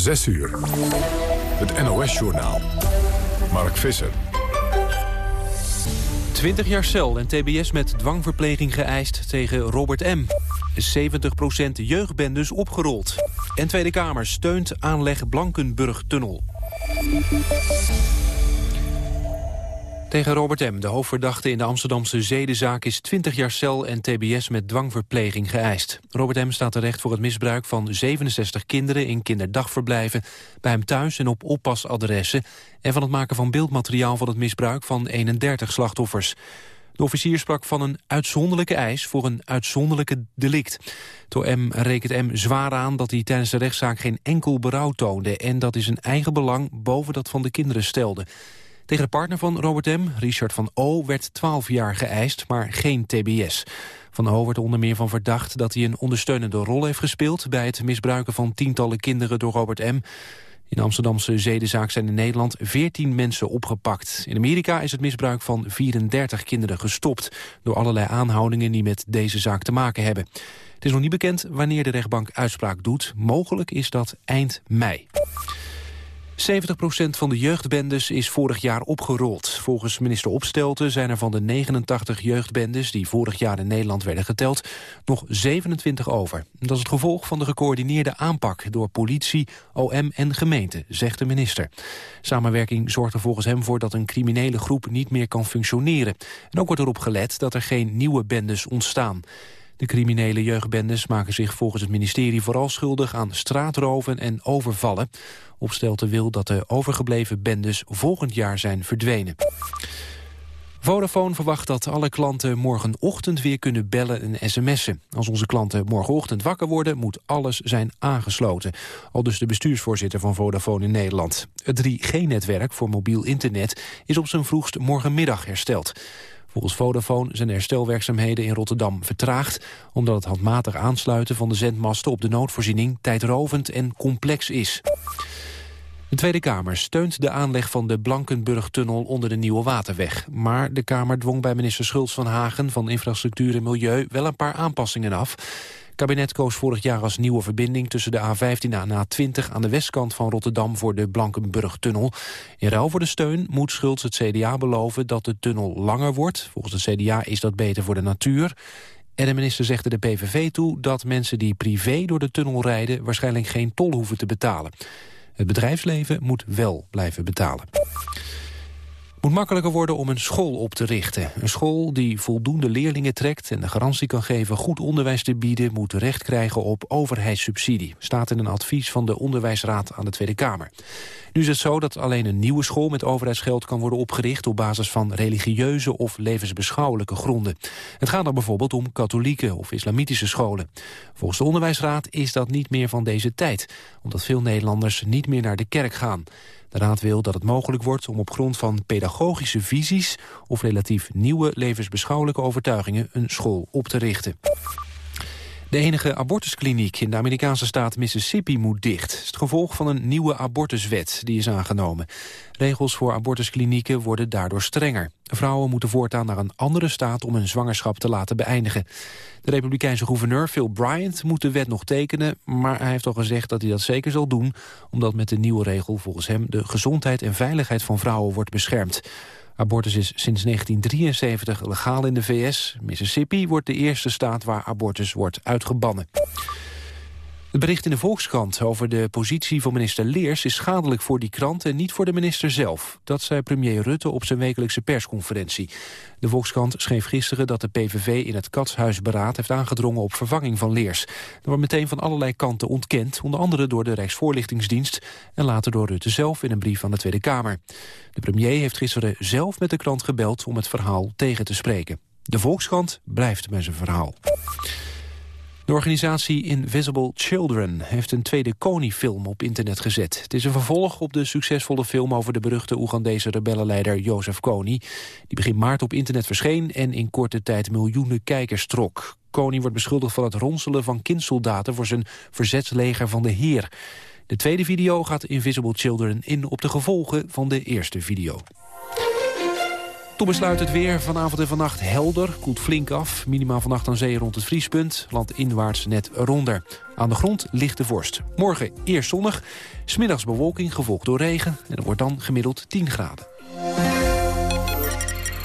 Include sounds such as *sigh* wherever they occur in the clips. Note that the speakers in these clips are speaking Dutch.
6 uur. Het NOS-journaal. Mark Visser. 20 jaar cel en tbs met dwangverpleging geëist tegen Robert M. 70% jeugdbendes opgerold. En Tweede Kamer steunt aanleg Blankenburg-tunnel. Tegen Robert M., de hoofdverdachte in de Amsterdamse zedenzaak... is 20 jaar cel en tbs met dwangverpleging geëist. Robert M. staat terecht voor het misbruik van 67 kinderen... in kinderdagverblijven, bij hem thuis en op oppasadressen... en van het maken van beeldmateriaal van het misbruik van 31 slachtoffers. De officier sprak van een uitzonderlijke eis voor een uitzonderlijke delict. Door M rekent M zwaar aan dat hij tijdens de rechtszaak geen enkel berouw toonde... en dat hij zijn eigen belang boven dat van de kinderen stelde... Tegen de partner van Robert M., Richard van O., werd 12 jaar geëist, maar geen tbs. Van O wordt onder meer van verdacht dat hij een ondersteunende rol heeft gespeeld... bij het misbruiken van tientallen kinderen door Robert M. In de Amsterdamse zedenzaak zijn in Nederland 14 mensen opgepakt. In Amerika is het misbruik van 34 kinderen gestopt... door allerlei aanhoudingen die met deze zaak te maken hebben. Het is nog niet bekend wanneer de rechtbank uitspraak doet. Mogelijk is dat eind mei. 70% van de jeugdbendes is vorig jaar opgerold. Volgens minister Opstelten zijn er van de 89 jeugdbendes... die vorig jaar in Nederland werden geteld, nog 27 over. Dat is het gevolg van de gecoördineerde aanpak... door politie, OM en gemeente, zegt de minister. Samenwerking zorgt er volgens hem voor dat een criminele groep niet meer kan functioneren. En ook wordt erop gelet dat er geen nieuwe bendes ontstaan. De criminele jeugdbendes maken zich volgens het ministerie vooral schuldig aan straatroven en overvallen. Opstelten wil dat de overgebleven bendes volgend jaar zijn verdwenen. Vodafone verwacht dat alle klanten morgenochtend weer kunnen bellen en sms'en. Als onze klanten morgenochtend wakker worden, moet alles zijn aangesloten. Al dus de bestuursvoorzitter van Vodafone in Nederland. Het 3G-netwerk voor mobiel internet is op zijn vroegst morgenmiddag hersteld. Volgens Vodafone zijn de herstelwerkzaamheden in Rotterdam vertraagd... omdat het handmatig aansluiten van de zendmasten op de noodvoorziening... tijdrovend en complex is. De Tweede Kamer steunt de aanleg van de Blankenburg-tunnel onder de Nieuwe Waterweg. Maar de Kamer dwong bij minister Schultz van Hagen van Infrastructuur en Milieu wel een paar aanpassingen af. Het kabinet koos vorig jaar als nieuwe verbinding tussen de A15 en A20 aan de westkant van Rotterdam voor de Blankenburg-tunnel. In ruil voor de steun moet Schultz het CDA beloven dat de tunnel langer wordt. Volgens het CDA is dat beter voor de natuur. En de minister zegt de PVV toe dat mensen die privé door de tunnel rijden waarschijnlijk geen tol hoeven te betalen. Het bedrijfsleven moet wel blijven betalen. Moet makkelijker worden om een school op te richten. Een school die voldoende leerlingen trekt en de garantie kan geven goed onderwijs te bieden, moet recht krijgen op overheidssubsidie. Staat in een advies van de Onderwijsraad aan de Tweede Kamer. Nu is het zo dat alleen een nieuwe school met overheidsgeld kan worden opgericht op basis van religieuze of levensbeschouwelijke gronden. Het gaat dan bijvoorbeeld om katholieke of islamitische scholen. Volgens de Onderwijsraad is dat niet meer van deze tijd, omdat veel Nederlanders niet meer naar de kerk gaan. De Raad wil dat het mogelijk wordt om op grond van pedagogische visies... of relatief nieuwe levensbeschouwelijke overtuigingen een school op te richten. De enige abortuskliniek in de Amerikaanse staat Mississippi moet dicht. Het gevolg van een nieuwe abortuswet die is aangenomen. Regels voor abortusklinieken worden daardoor strenger. Vrouwen moeten voortaan naar een andere staat om hun zwangerschap te laten beëindigen. De republikeinse gouverneur Phil Bryant moet de wet nog tekenen... maar hij heeft al gezegd dat hij dat zeker zal doen... omdat met de nieuwe regel volgens hem de gezondheid en veiligheid van vrouwen wordt beschermd. Abortus is sinds 1973 legaal in de VS. Mississippi wordt de eerste staat waar abortus wordt uitgebannen. Het bericht in de Volkskrant over de positie van minister Leers... is schadelijk voor die krant en niet voor de minister zelf. Dat zei premier Rutte op zijn wekelijkse persconferentie. De Volkskrant schreef gisteren dat de PVV in het Katshuisberaad... heeft aangedrongen op vervanging van Leers. Er wordt meteen van allerlei kanten ontkend... onder andere door de Rijksvoorlichtingsdienst... en later door Rutte zelf in een brief aan de Tweede Kamer. De premier heeft gisteren zelf met de krant gebeld... om het verhaal tegen te spreken. De Volkskrant blijft bij zijn verhaal. De organisatie Invisible Children heeft een tweede Kony-film op internet gezet. Het is een vervolg op de succesvolle film over de beruchte Oegandese rebellenleider Jozef Kony. Die begin maart op internet verscheen en in korte tijd miljoenen kijkers trok. Kony wordt beschuldigd van het ronselen van kindsoldaten voor zijn verzetsleger van de Heer. De tweede video gaat Invisible Children in op de gevolgen van de eerste video. Tot besluit het weer. Vanavond en vannacht helder. Koelt flink af. Minimaal vannacht aan zee rond het vriespunt. Land inwaarts net ronder. Aan de grond ligt de vorst. Morgen eerst zonnig. Smiddags bewolking, gevolgd door regen. En het wordt dan gemiddeld 10 graden.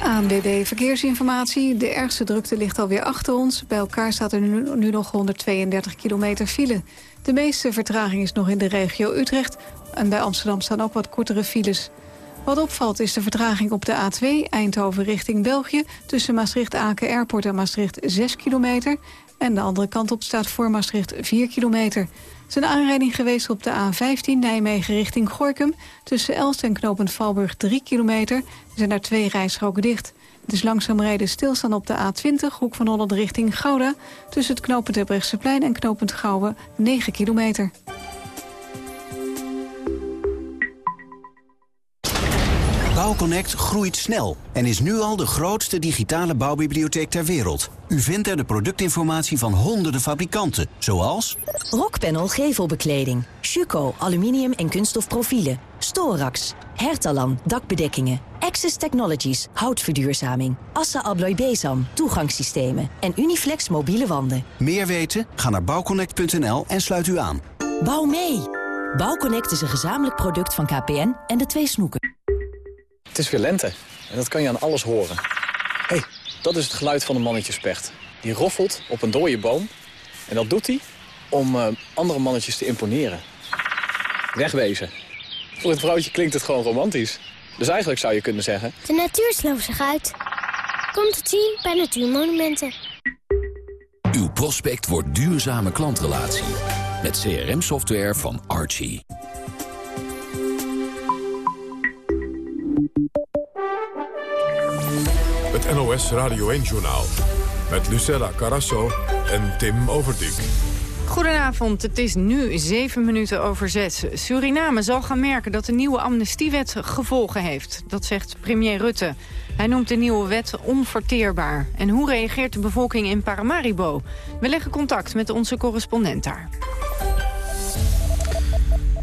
ANWB Verkeersinformatie. De ergste drukte ligt alweer achter ons. Bij elkaar staat er nu nog 132 kilometer file. De meeste vertraging is nog in de regio Utrecht. En bij Amsterdam staan ook wat kortere files. Wat opvalt is de vertraging op de A2 Eindhoven richting België... tussen Maastricht-Aken Airport en Maastricht 6 kilometer... en de andere kant op staat voor Maastricht 4 kilometer. Er is een aanrijding geweest op de A15 Nijmegen richting Gorkum... tussen Elst en Knopend Valburg 3 kilometer. Er zijn daar twee rijstroken dicht. Het is langzaam rijden stilstaan op de A20, hoek van Holland richting Gouda... tussen het knooppunt Hebrechtseplein en knooppunt Gouwen 9 kilometer. Bouwconnect groeit snel en is nu al de grootste digitale bouwbibliotheek ter wereld. U vindt er de productinformatie van honderden fabrikanten, zoals... Rockpanel gevelbekleding, Schuko aluminium en kunststof profielen, Storax, Hertalan dakbedekkingen, Access Technologies houtverduurzaming, Assa Abloy Besam toegangssystemen en Uniflex mobiele wanden. Meer weten? Ga naar bouwconnect.nl en sluit u aan. Bouw mee! Bouwconnect is een gezamenlijk product van KPN en de twee snoeken. Het is weer lente en dat kan je aan alles horen. Hé, hey, dat is het geluid van een mannetjespecht. Die roffelt op een dode boom en dat doet hij om uh, andere mannetjes te imponeren. Wegwezen. Voor het vrouwtje klinkt het gewoon romantisch. Dus eigenlijk zou je kunnen zeggen... De natuur sloopt zich uit. Komt het zien bij Natuurmonumenten. Uw prospect wordt duurzame klantrelatie. Met CRM-software van Archie. NOS Radio 1-journaal. Met Lucella Carasso en Tim Overdijk. Goedenavond, het is nu zeven minuten over zes. Suriname zal gaan merken dat de nieuwe amnestiewet gevolgen heeft. Dat zegt premier Rutte. Hij noemt de nieuwe wet onverteerbaar. En hoe reageert de bevolking in Paramaribo? We leggen contact met onze correspondent daar.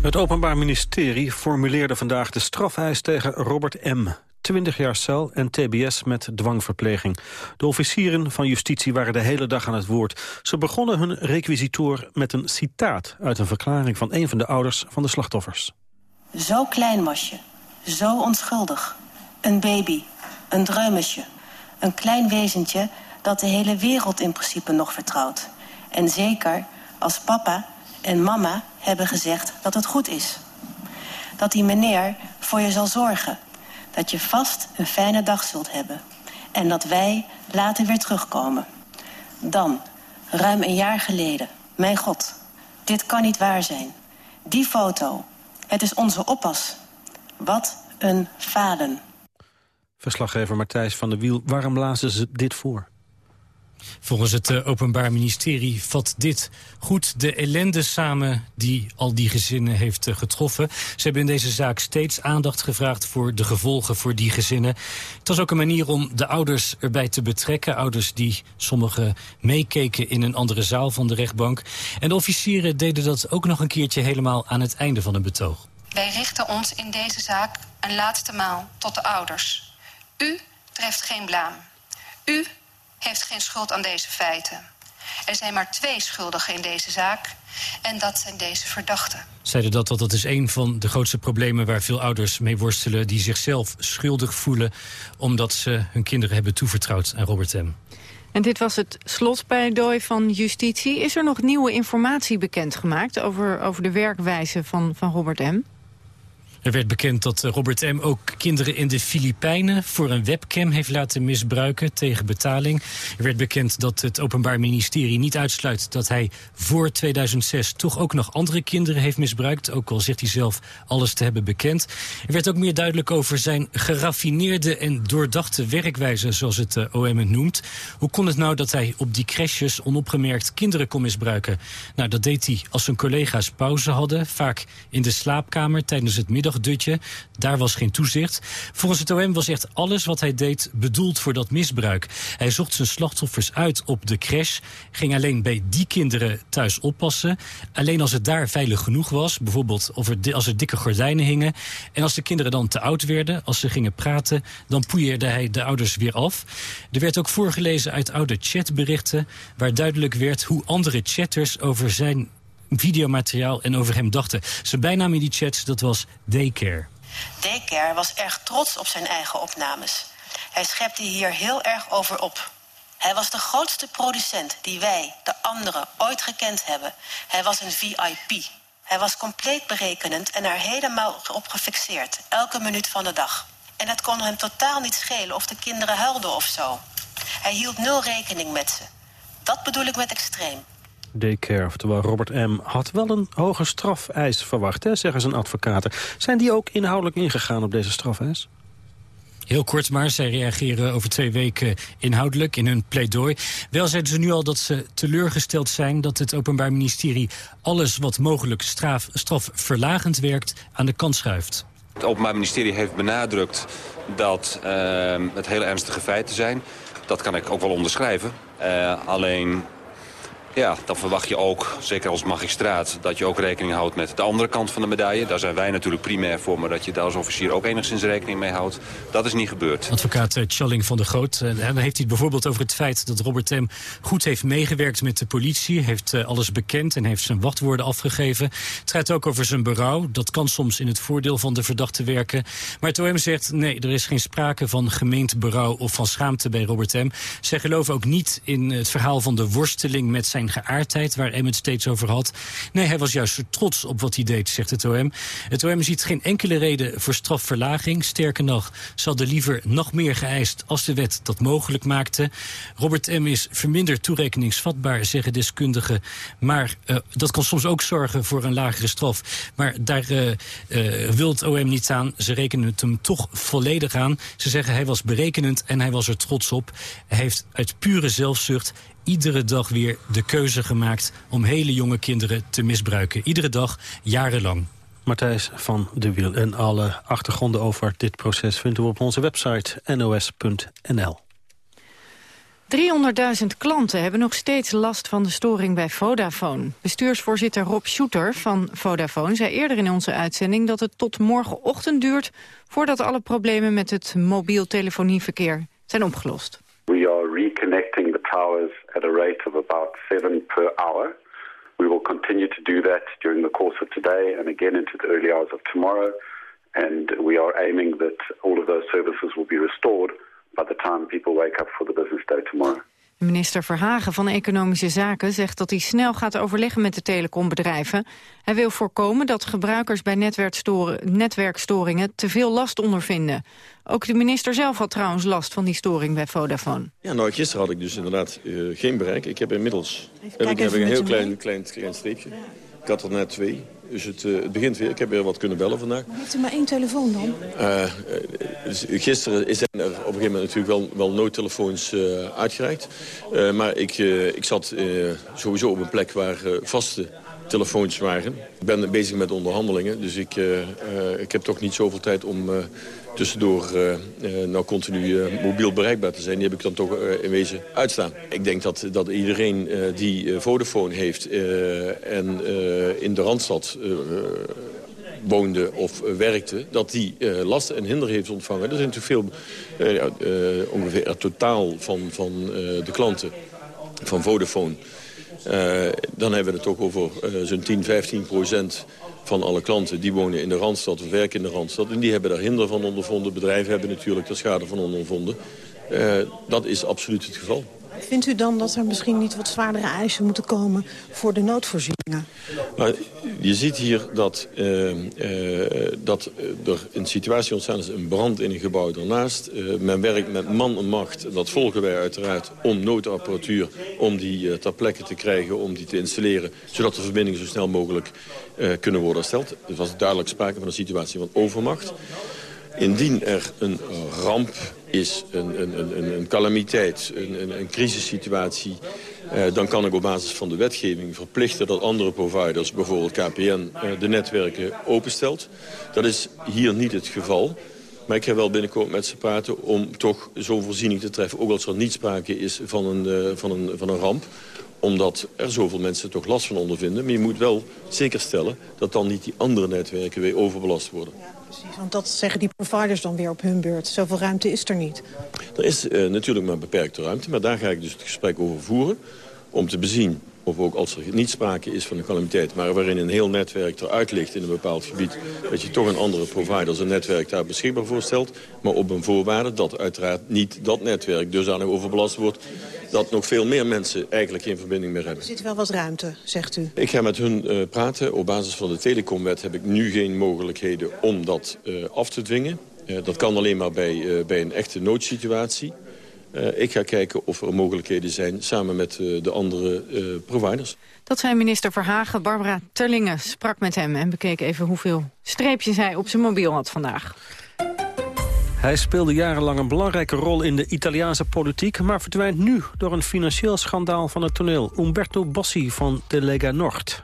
Het Openbaar Ministerie formuleerde vandaag de strafeis tegen Robert M. 20 jaar cel en tbs met dwangverpleging. De officieren van justitie waren de hele dag aan het woord. Ze begonnen hun requisitoor met een citaat... uit een verklaring van een van de ouders van de slachtoffers. Zo klein was je, zo onschuldig. Een baby, een dreumesje. Een klein wezentje dat de hele wereld in principe nog vertrouwt. En zeker als papa en mama hebben gezegd dat het goed is. Dat die meneer voor je zal zorgen dat je vast een fijne dag zult hebben. En dat wij later weer terugkomen. Dan, ruim een jaar geleden. Mijn god, dit kan niet waar zijn. Die foto, het is onze oppas. Wat een falen. Verslaggever Matthijs van der Wiel, waarom lazen ze dit voor? Volgens het uh, Openbaar Ministerie vat dit goed de ellende samen die al die gezinnen heeft uh, getroffen. Ze hebben in deze zaak steeds aandacht gevraagd voor de gevolgen voor die gezinnen. Het was ook een manier om de ouders erbij te betrekken. Ouders die sommigen meekeken in een andere zaal van de rechtbank. En de officieren deden dat ook nog een keertje helemaal aan het einde van een betoog. Wij richten ons in deze zaak een laatste maal tot de ouders. U treft geen blaam. U heeft geen schuld aan deze feiten. Er zijn maar twee schuldigen in deze zaak en dat zijn deze verdachten. Zeiden dat, dat dat is een van de grootste problemen waar veel ouders mee worstelen... die zichzelf schuldig voelen omdat ze hun kinderen hebben toevertrouwd aan Robert M. En dit was het slotpleidooi van justitie. Is er nog nieuwe informatie bekendgemaakt over, over de werkwijze van, van Robert M.? Er werd bekend dat Robert M. ook kinderen in de Filipijnen... voor een webcam heeft laten misbruiken tegen betaling. Er werd bekend dat het Openbaar Ministerie niet uitsluit... dat hij voor 2006 toch ook nog andere kinderen heeft misbruikt. Ook al zegt hij zelf alles te hebben bekend. Er werd ook meer duidelijk over zijn geraffineerde en doordachte werkwijze... zoals het eh, OM het noemt. Hoe kon het nou dat hij op die crashes onopgemerkt kinderen kon misbruiken? Nou, dat deed hij als zijn collega's pauze hadden. Vaak in de slaapkamer tijdens het middag middagdutje. Daar was geen toezicht. Volgens het OM was echt alles wat hij deed bedoeld voor dat misbruik. Hij zocht zijn slachtoffers uit op de crash. Ging alleen bij die kinderen thuis oppassen. Alleen als het daar veilig genoeg was. Bijvoorbeeld of er, als er dikke gordijnen hingen. En als de kinderen dan te oud werden, als ze gingen praten... dan poeierde hij de ouders weer af. Er werd ook voorgelezen uit oude chatberichten... waar duidelijk werd hoe andere chatters over zijn videomateriaal en over hem dachten. Zijn bijnaam in die chats, dat was Daycare. Daycare was erg trots op zijn eigen opnames. Hij schepte hier heel erg over op. Hij was de grootste producent die wij, de anderen, ooit gekend hebben. Hij was een VIP. Hij was compleet berekenend en er helemaal op gefixeerd, elke minuut van de dag. En het kon hem totaal niet schelen of de kinderen huilden of zo. Hij hield nul rekening met ze. Dat bedoel ik met extreem. Daycare, oftewel Robert M., had wel een hoge strafeis verwacht, hè, zeggen zijn advocaten. Zijn die ook inhoudelijk ingegaan op deze strafeis? Heel kort maar, zij reageren over twee weken inhoudelijk in hun pleidooi. Wel zeiden ze nu al dat ze teleurgesteld zijn dat het Openbaar Ministerie alles wat mogelijk straf, strafverlagend werkt aan de kant schuift. Het Openbaar Ministerie heeft benadrukt dat uh, het hele ernstige feiten zijn. Dat kan ik ook wel onderschrijven. Uh, alleen ja, dan verwacht je ook, zeker als magistraat... dat je ook rekening houdt met de andere kant van de medaille. Daar zijn wij natuurlijk primair voor, maar dat je daar als officier ook enigszins rekening mee houdt. Dat is niet gebeurd. Advocaat eh, Challing van der Groot, eh, dan heeft hij het bijvoorbeeld over het feit... dat Robert Tem goed heeft meegewerkt met de politie... heeft eh, alles bekend en heeft zijn wachtwoorden afgegeven. Het gaat ook over zijn berouw. Dat kan soms in het voordeel van de verdachte werken. Maar OM zegt, nee, er is geen sprake van gemeend berouw... of van schaamte bij Robert Tem. Zij geloven ook niet in het verhaal van de worsteling met zijn geaardheid, waar M het steeds over had. Nee, hij was juist trots op wat hij deed, zegt het OM. Het OM ziet geen enkele reden voor strafverlaging. Sterker nog, ze hadden liever nog meer geëist als de wet dat mogelijk maakte. Robert M. is verminderd toerekeningsvatbaar, zeggen deskundigen. Maar uh, dat kan soms ook zorgen voor een lagere straf. Maar daar uh, wil het OM niet aan. Ze rekenen het hem toch volledig aan. Ze zeggen hij was berekenend en hij was er trots op. Hij heeft uit pure zelfzucht iedere dag weer de keuze gemaakt om hele jonge kinderen te misbruiken. Iedere dag, jarenlang. Matthijs van de Wiel en alle achtergronden over dit proces vindt u op onze website nos.nl. 300.000 klanten hebben nog steeds last van de storing bij Vodafone. Bestuursvoorzitter Rob Shooter van Vodafone zei eerder in onze uitzending... dat het tot morgenochtend duurt voordat alle problemen met het mobiel telefonieverkeer zijn opgelost. We are reconnecting towers at a rate of about seven per hour. We will continue to do that during the course of today and again into the early hours of tomorrow. And we are aiming that all of those services will be restored by the time people wake up for the business day tomorrow. Minister Verhagen van Economische Zaken zegt dat hij snel gaat overleggen met de telecombedrijven. Hij wil voorkomen dat gebruikers bij netwerkstoringen te veel last ondervinden. Ook de minister zelf had trouwens last van die storing bij Vodafone. Ja, nou, gisteren had ik dus inderdaad uh, geen bereik. Ik heb inmiddels heb ik, heb een heel klein, klein, klein streepje. Ik had er net twee. Dus het, uh, het, begint weer. Ik heb weer wat kunnen bellen vandaag. Maar heeft u maar één telefoon dan? Uh, gisteren is er op een gegeven moment natuurlijk wel, wel noodtelefoons uitgereikt. maar ik, ik zat sowieso op een plek waar vaste telefoons waren. Ik ben bezig met onderhandelingen, dus ik, ik heb toch niet zoveel tijd om tussendoor uh, nou continu uh, mobiel bereikbaar te zijn. Die heb ik dan toch uh, in wezen uitstaan. Ik denk dat, dat iedereen die Vodafone heeft en in de Randstad woonde of werkte... dat die last en hinder heeft ontvangen. Er zijn natuurlijk veel, ongeveer het totaal van, van de klanten van Vodafone... dan hebben we het toch over zo'n 10, 15 procent van alle klanten. Die wonen in de Randstad of werken in de Randstad. En die hebben daar hinder van ondervonden. Bedrijven hebben natuurlijk daar schade van ondervonden. Uh, dat is absoluut het geval. Vindt u dan dat er misschien niet wat zwaardere eisen moeten komen voor de noodvoorzieningen? Je ziet hier dat, uh, uh, dat er een situatie ontstaan is, een brand in een gebouw daarnaast. Uh, men werkt met man en macht, dat volgen wij uiteraard, om noodapparatuur, om die ter plekke te krijgen, om die te installeren, zodat de verbindingen zo snel mogelijk kunnen worden hersteld. Er was duidelijk sprake van een situatie van overmacht. Indien er een ramp is, een, een, een, een calamiteit, een, een, een crisissituatie... Uh, dan kan ik op basis van de wetgeving verplichten dat andere providers, bijvoorbeeld KPN, uh, de netwerken openstelt. Dat is hier niet het geval. Maar ik ga wel binnenkort met ze praten om toch zo'n voorziening te treffen... ook als er niet sprake is van een, uh, van een, van een ramp omdat er zoveel mensen toch last van ondervinden. Maar je moet wel zeker stellen dat dan niet die andere netwerken weer overbelast worden. Precies. Want dat zeggen die providers dan weer op hun beurt. Zoveel ruimte is er niet. Er is uh, natuurlijk maar beperkte ruimte. Maar daar ga ik dus het gesprek over voeren. Om te bezien of ook als er niet sprake is van een calamiteit... maar waarin een heel netwerk eruit ligt in een bepaald gebied... dat je toch een andere provider zijn netwerk daar beschikbaar voor stelt... maar op een voorwaarde dat uiteraard niet dat netwerk dusdanig overbelast wordt... dat nog veel meer mensen eigenlijk geen verbinding meer hebben. Er zit wel wat ruimte, zegt u. Ik ga met hun uh, praten. Op basis van de telecomwet heb ik nu geen mogelijkheden om dat uh, af te dwingen. Uh, dat kan alleen maar bij, bij een echte noodsituatie. Uh, ik ga kijken of er mogelijkheden zijn samen met uh, de andere uh, providers. Dat zijn minister Verhagen. Barbara Terlingen sprak met hem en bekeek even hoeveel streepjes hij op zijn mobiel had vandaag. Hij speelde jarenlang een belangrijke rol in de Italiaanse politiek... maar verdwijnt nu door een financieel schandaal van het toneel. Umberto Bossi van de Lega Nord.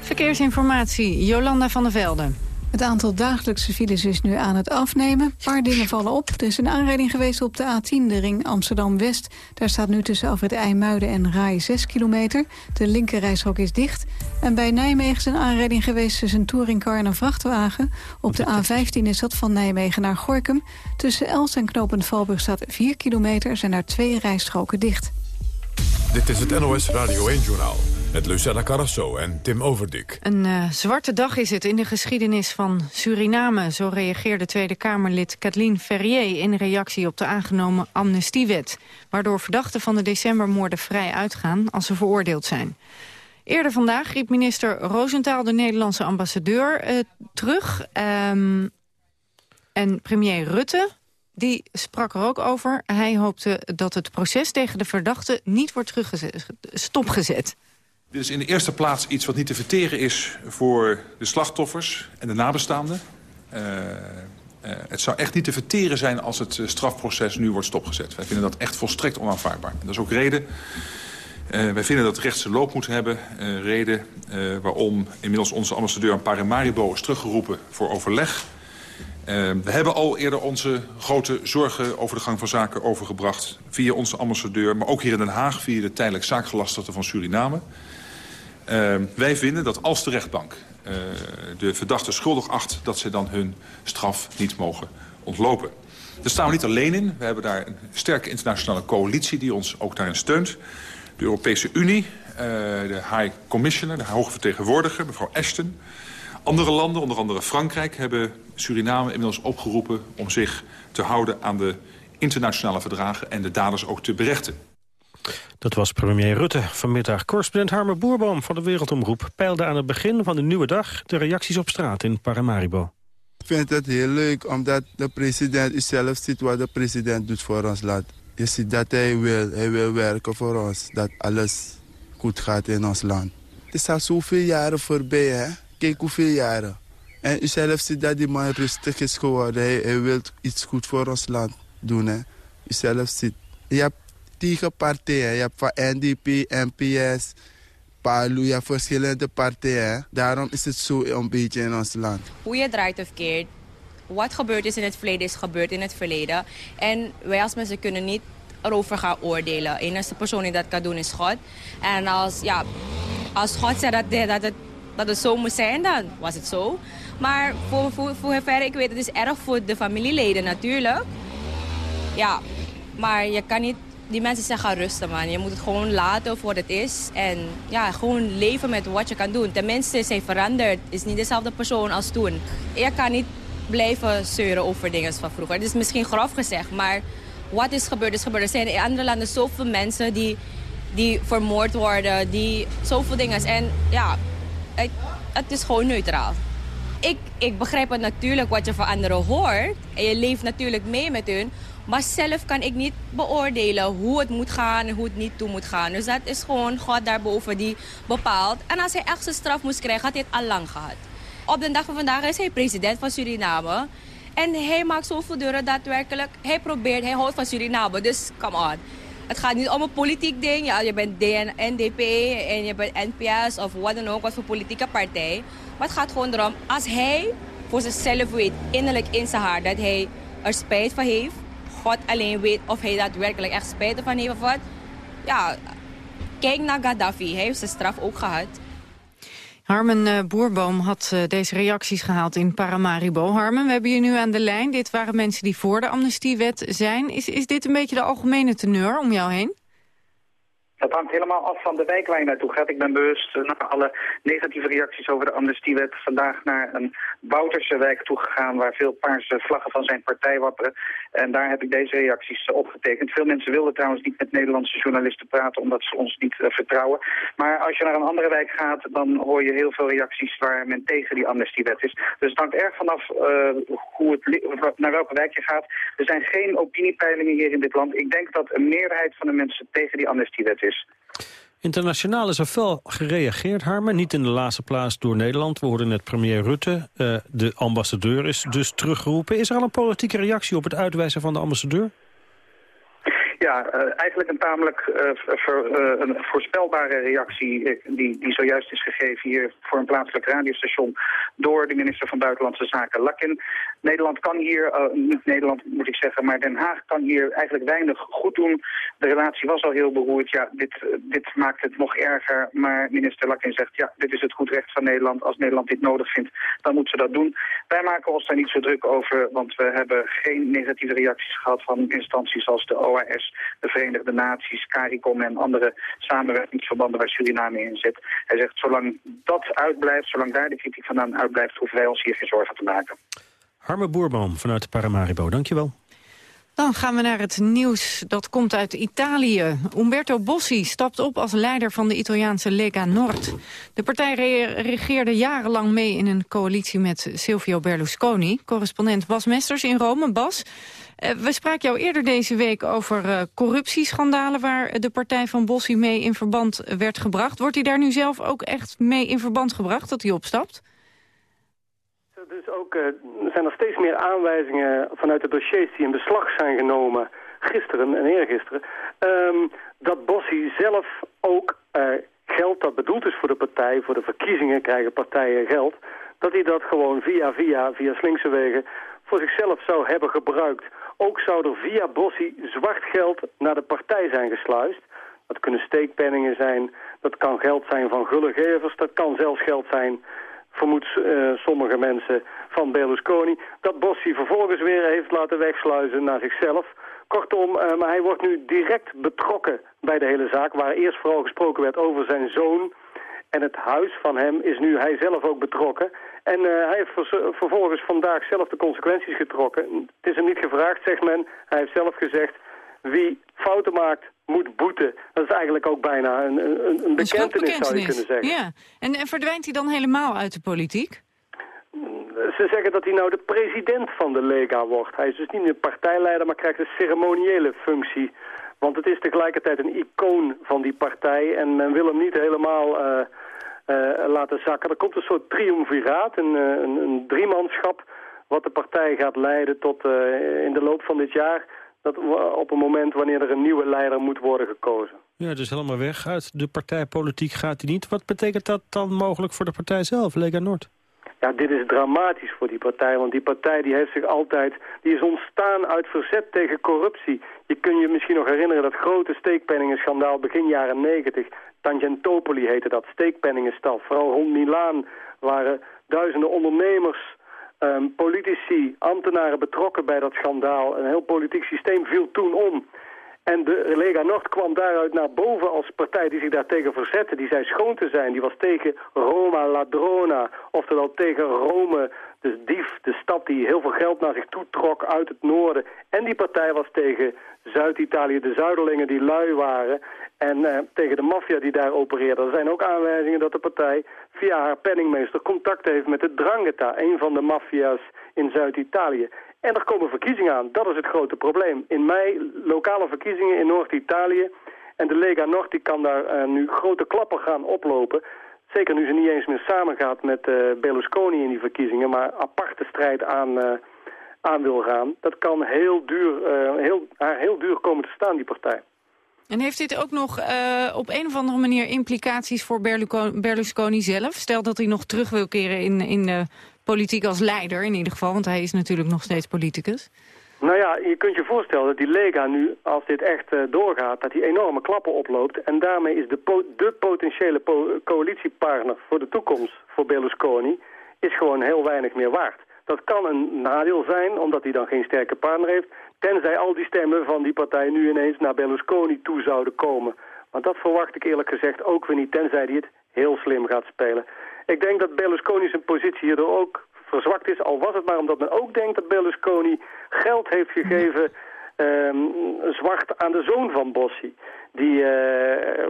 Verkeersinformatie, Jolanda van der Velde. Het aantal dagelijkse files is nu aan het afnemen. Een paar dingen vallen op. Er is een aanrijding geweest op de A10, de ring Amsterdam-West. Daar staat nu tussen Alfred IJmuiden en Rai 6 kilometer. De linkerrijstrook is dicht. En bij Nijmegen is een aanrijding geweest tussen een touringcar en een vrachtwagen. Op de A15 is dat van Nijmegen naar Gorkum. Tussen Els en Knopend Valburg staat 4 kilometer. Zijn er twee rijstroken dicht. Dit is het NOS Radio 1-journaal. Met Lucella Carrasso en Tim Overdik. Een uh, zwarte dag is het in de geschiedenis van Suriname. Zo reageerde Tweede Kamerlid Kathleen Ferrier... in reactie op de aangenomen amnestiewet. Waardoor verdachten van de decembermoorden vrij uitgaan... als ze veroordeeld zijn. Eerder vandaag riep minister Roosentaal de Nederlandse ambassadeur uh, terug. Um, en premier Rutte die sprak er ook over. Hij hoopte dat het proces tegen de verdachte niet wordt stopgezet. Dit is in de eerste plaats iets wat niet te verteren is voor de slachtoffers en de nabestaanden. Uh, uh, het zou echt niet te verteren zijn als het strafproces nu wordt stopgezet. Wij vinden dat echt volstrekt onaanvaardbaar. En dat is ook reden. Wij vinden dat het recht zijn loop moet hebben. reden waarom inmiddels onze ambassadeur aan Paramaribo is teruggeroepen voor overleg. Uh, we hebben al eerder onze grote zorgen over de gang van zaken overgebracht... via onze ambassadeur, maar ook hier in Den Haag... via de tijdelijk zaakgelastigde van Suriname. Uh, wij vinden dat als de rechtbank uh, de verdachte schuldig acht... dat ze dan hun straf niet mogen ontlopen. Daar staan we niet alleen in. We hebben daar een sterke internationale coalitie... die ons ook daarin steunt. De Europese Unie, de High Commissioner, de hoge vertegenwoordiger, mevrouw Ashton... Andere landen, onder andere Frankrijk, hebben Suriname inmiddels opgeroepen... om zich te houden aan de internationale verdragen en de daders ook te berechten. Dat was premier Rutte. Vanmiddag correspondent Harmer Boerboom van de Wereldomroep... peilde aan het begin van de nieuwe dag de reacties op straat in Paramaribo. Ik vind het heel leuk omdat de president zelf ziet wat de president doet voor ons land. Je ziet dat hij wil, hij wil werken voor ons, dat alles goed gaat in ons land. Het is al zoveel jaren voorbij, hè? Kijk hoeveel jaren. En zelf ziet dat die man rustig is geworden. Hij, hij wil iets goed voor ons land doen. Hè. Zelf ziet. Je hebt tegenpartijen. Je hebt van NDP, NPS, PALU. Je hebt verschillende partijen. Daarom is het zo een beetje in ons land. Hoe je draait of keert. Wat gebeurd is in het verleden is gebeurd in het verleden. En wij als mensen kunnen niet erover gaan oordelen. De enige persoon die dat kan doen is God. En als, ja, als God zegt dat, dat het dat het zo moest zijn, dan was het zo. Maar voor, voor, voor ver ik weet, het is erg voor de familieleden natuurlijk. Ja, maar je kan niet... Die mensen zeggen ga rusten, man. Je moet het gewoon laten voor wat het is. En ja, gewoon leven met wat je kan doen. Tenminste, hij veranderd. is niet dezelfde persoon als toen. Je kan niet blijven zeuren over dingen van vroeger. Het is misschien grof gezegd, maar wat is gebeurd is gebeurd. Er zijn in andere landen zoveel mensen die, die vermoord worden, die zoveel dingen. En ja, het, is gewoon neutraal. Ik, ik begrijp het natuurlijk wat je van anderen hoort. En je leeft natuurlijk mee met hun. Maar zelf kan ik niet beoordelen hoe het moet gaan en hoe het niet toe moet gaan. Dus dat is gewoon God daarboven die bepaalt. En als hij echt zijn straf moest krijgen, had hij het al lang gehad. Op de dag van vandaag is hij president van Suriname. En hij maakt zoveel deuren daadwerkelijk. Hij probeert, hij houdt van Suriname, dus come on. Het gaat niet om een politiek ding. Ja, je bent NDP en je bent NPS of wat dan ook, wat voor politieke partij. Maar het gaat gewoon erom, als hij voor zichzelf weet, innerlijk in zijn hart, dat hij er spijt van heeft. God alleen weet of hij daadwerkelijk echt spijt van heeft of wat. Ja, kijk naar Gaddafi. Hij heeft zijn straf ook gehad. Harmen uh, Boerboom had uh, deze reacties gehaald in Paramaribo. Harmen, we hebben je nu aan de lijn. Dit waren mensen die voor de amnestiewet zijn. Is, is dit een beetje de algemene teneur om jou heen? Dat hangt helemaal af van de wijk waar je naartoe gaat. Ik ben bewust uh, na alle negatieve reacties over de amnestiewet vandaag naar een Bouterse wijk toegegaan waar veel paarse vlaggen van zijn partij wapperen. En daar heb ik deze reacties opgetekend. Veel mensen wilden trouwens niet met Nederlandse journalisten praten omdat ze ons niet uh, vertrouwen. Maar als je naar een andere wijk gaat, dan hoor je heel veel reacties waar men tegen die amnestiewet is. Dus het hangt erg vanaf hoe het, naar welke wijk je gaat. Er zijn geen opiniepeilingen hier in dit land. Ik denk dat een meerderheid van de mensen tegen die amnestiewet is. Internationaal is er fel gereageerd, Harmen. Niet in de laatste plaats door Nederland. We hoorden net premier Rutte. Uh, de ambassadeur is dus teruggeroepen. Is er al een politieke reactie op het uitwijzen van de ambassadeur? Ja, uh, eigenlijk een tamelijk ver, uh, een voorspelbare reactie die, die zojuist is gegeven hier voor een plaatselijk radiostation door de minister van Buitenlandse Zaken Lakin. Nederland kan hier, niet Nederland moet ik zeggen, maar Den Haag kan hier eigenlijk weinig goed doen. De relatie was al heel beroerd. Ja, dit, dit maakt het nog erger, maar minister Lakin zegt ja, dit is het goed recht van Nederland. Als Nederland dit nodig vindt, dan moet ze dat doen. Wij maken ons daar niet zo druk over, want we hebben geen negatieve reacties gehad van instanties als de OAS de Verenigde Naties, CARICOM en andere samenwerkingsverbanden waar Suriname in zit. Hij zegt, zolang dat uitblijft, zolang daar de kritiek vandaan uitblijft, hoeven wij ons hier geen zorgen te maken. Harme Boerboom vanuit Paramaribo, dankjewel. Dan gaan we naar het nieuws dat komt uit Italië. Umberto Bossi stapt op als leider van de Italiaanse Lega Nord. De partij regeerde jarenlang mee in een coalitie met Silvio Berlusconi. Correspondent Bas Mesters in Rome. Bas, uh, we spraken jou eerder deze week over uh, corruptieschandalen... waar de partij van Bossi mee in verband werd gebracht. Wordt hij daar nu zelf ook echt mee in verband gebracht dat hij opstapt? Dus ook, uh, zijn er steeds meer aanwijzingen vanuit de dossiers die in beslag zijn genomen... gisteren en eergisteren... Um, dat Bossi zelf ook geld dat bedoeld is voor de partij... voor de verkiezingen krijgen partijen geld... dat hij dat gewoon via via, via slinkse wegen voor zichzelf zou hebben gebruikt ook zou er via Bossi zwart geld naar de partij zijn gesluist. Dat kunnen steekpenningen zijn, dat kan geld zijn van gullegevers, dat kan zelfs geld zijn, vermoedt uh, sommige mensen, van Berlusconi. Dat Bossi vervolgens weer heeft laten wegsluizen naar zichzelf. Kortom, uh, maar hij wordt nu direct betrokken bij de hele zaak, waar eerst vooral gesproken werd over zijn zoon. En het huis van hem is nu hij zelf ook betrokken. En uh, hij heeft vervolgens vandaag zelf de consequenties getrokken. Het is hem niet gevraagd, zegt men. Hij heeft zelf gezegd, wie fouten maakt, moet boeten. Dat is eigenlijk ook bijna een, een, een bekentenis, zou je kunnen zeggen. Ja. En, en verdwijnt hij dan helemaal uit de politiek? Ze zeggen dat hij nou de president van de Lega wordt. Hij is dus niet een partijleider, maar krijgt een ceremoniële functie. Want het is tegelijkertijd een icoon van die partij en men wil hem niet helemaal... Uh, uh, laten zakken. Er komt een soort triumviraat, een, eh, een, een driemanschap... wat de partij gaat leiden tot uh, in de loop van dit jaar... Dat op een moment wanneer er een nieuwe leider moet worden gekozen. Ja, dus helemaal weg uit de partijpolitiek gaat hij niet. Wat betekent dat dan mogelijk voor de partij zelf, Lega Noord? Ja, dit is dramatisch voor die partij, want die partij die heeft zich altijd... die is ontstaan uit verzet tegen corruptie. Je kunt je misschien nog herinneren dat grote steekpenningenschandaal begin jaren 90. Tangentopoli heette dat, steekpenningenstaf. Vooral rond Milaan waren duizenden ondernemers, um, politici, ambtenaren betrokken bij dat schandaal. Een heel politiek systeem viel toen om. En de Lega Nord kwam daaruit naar boven als partij die zich daartegen verzette. Die zei schoon te zijn. Die was tegen Roma Ladrona. Oftewel tegen Rome, de dief, de stad die heel veel geld naar zich toe trok uit het noorden. En die partij was tegen Zuid-Italië, de zuiderlingen die lui waren. En uh, tegen de maffia die daar opereerde. Er zijn ook aanwijzingen dat de partij via haar penningmeester contact heeft met de Drangheta. Een van de maffia's in Zuid-Italië. En er komen verkiezingen aan. Dat is het grote probleem. In mei lokale verkiezingen in Noord-Italië. En de Lega Nord die kan daar uh, nu grote klappen gaan oplopen. Zeker nu ze niet eens meer samengaat met uh, Berlusconi in die verkiezingen. Maar aparte strijd aan, aan wil gaan, dat kan heel duur, heel, haar heel duur komen te staan, die partij. En heeft dit ook nog uh, op een of andere manier implicaties voor Berlusconi zelf? Stel dat hij nog terug wil keren in, in de politiek als leider in ieder geval, want hij is natuurlijk nog steeds politicus. Nou ja, je kunt je voorstellen dat die Lega nu, als dit echt uh, doorgaat, dat hij enorme klappen oploopt. En daarmee is de, de potentiële po coalitiepartner voor de toekomst voor Berlusconi, is gewoon heel weinig meer waard. Dat kan een nadeel zijn, omdat hij dan geen sterke partner heeft. Tenzij al die stemmen van die partij nu ineens naar Berlusconi toe zouden komen. Want dat verwacht ik eerlijk gezegd ook weer niet, tenzij hij het heel slim gaat spelen. Ik denk dat Berlusconi zijn positie hierdoor ook verzwakt is. Al was het maar omdat men ook denkt dat Berlusconi geld heeft gegeven... Um, zwart aan de zoon van Bossi. Die uh,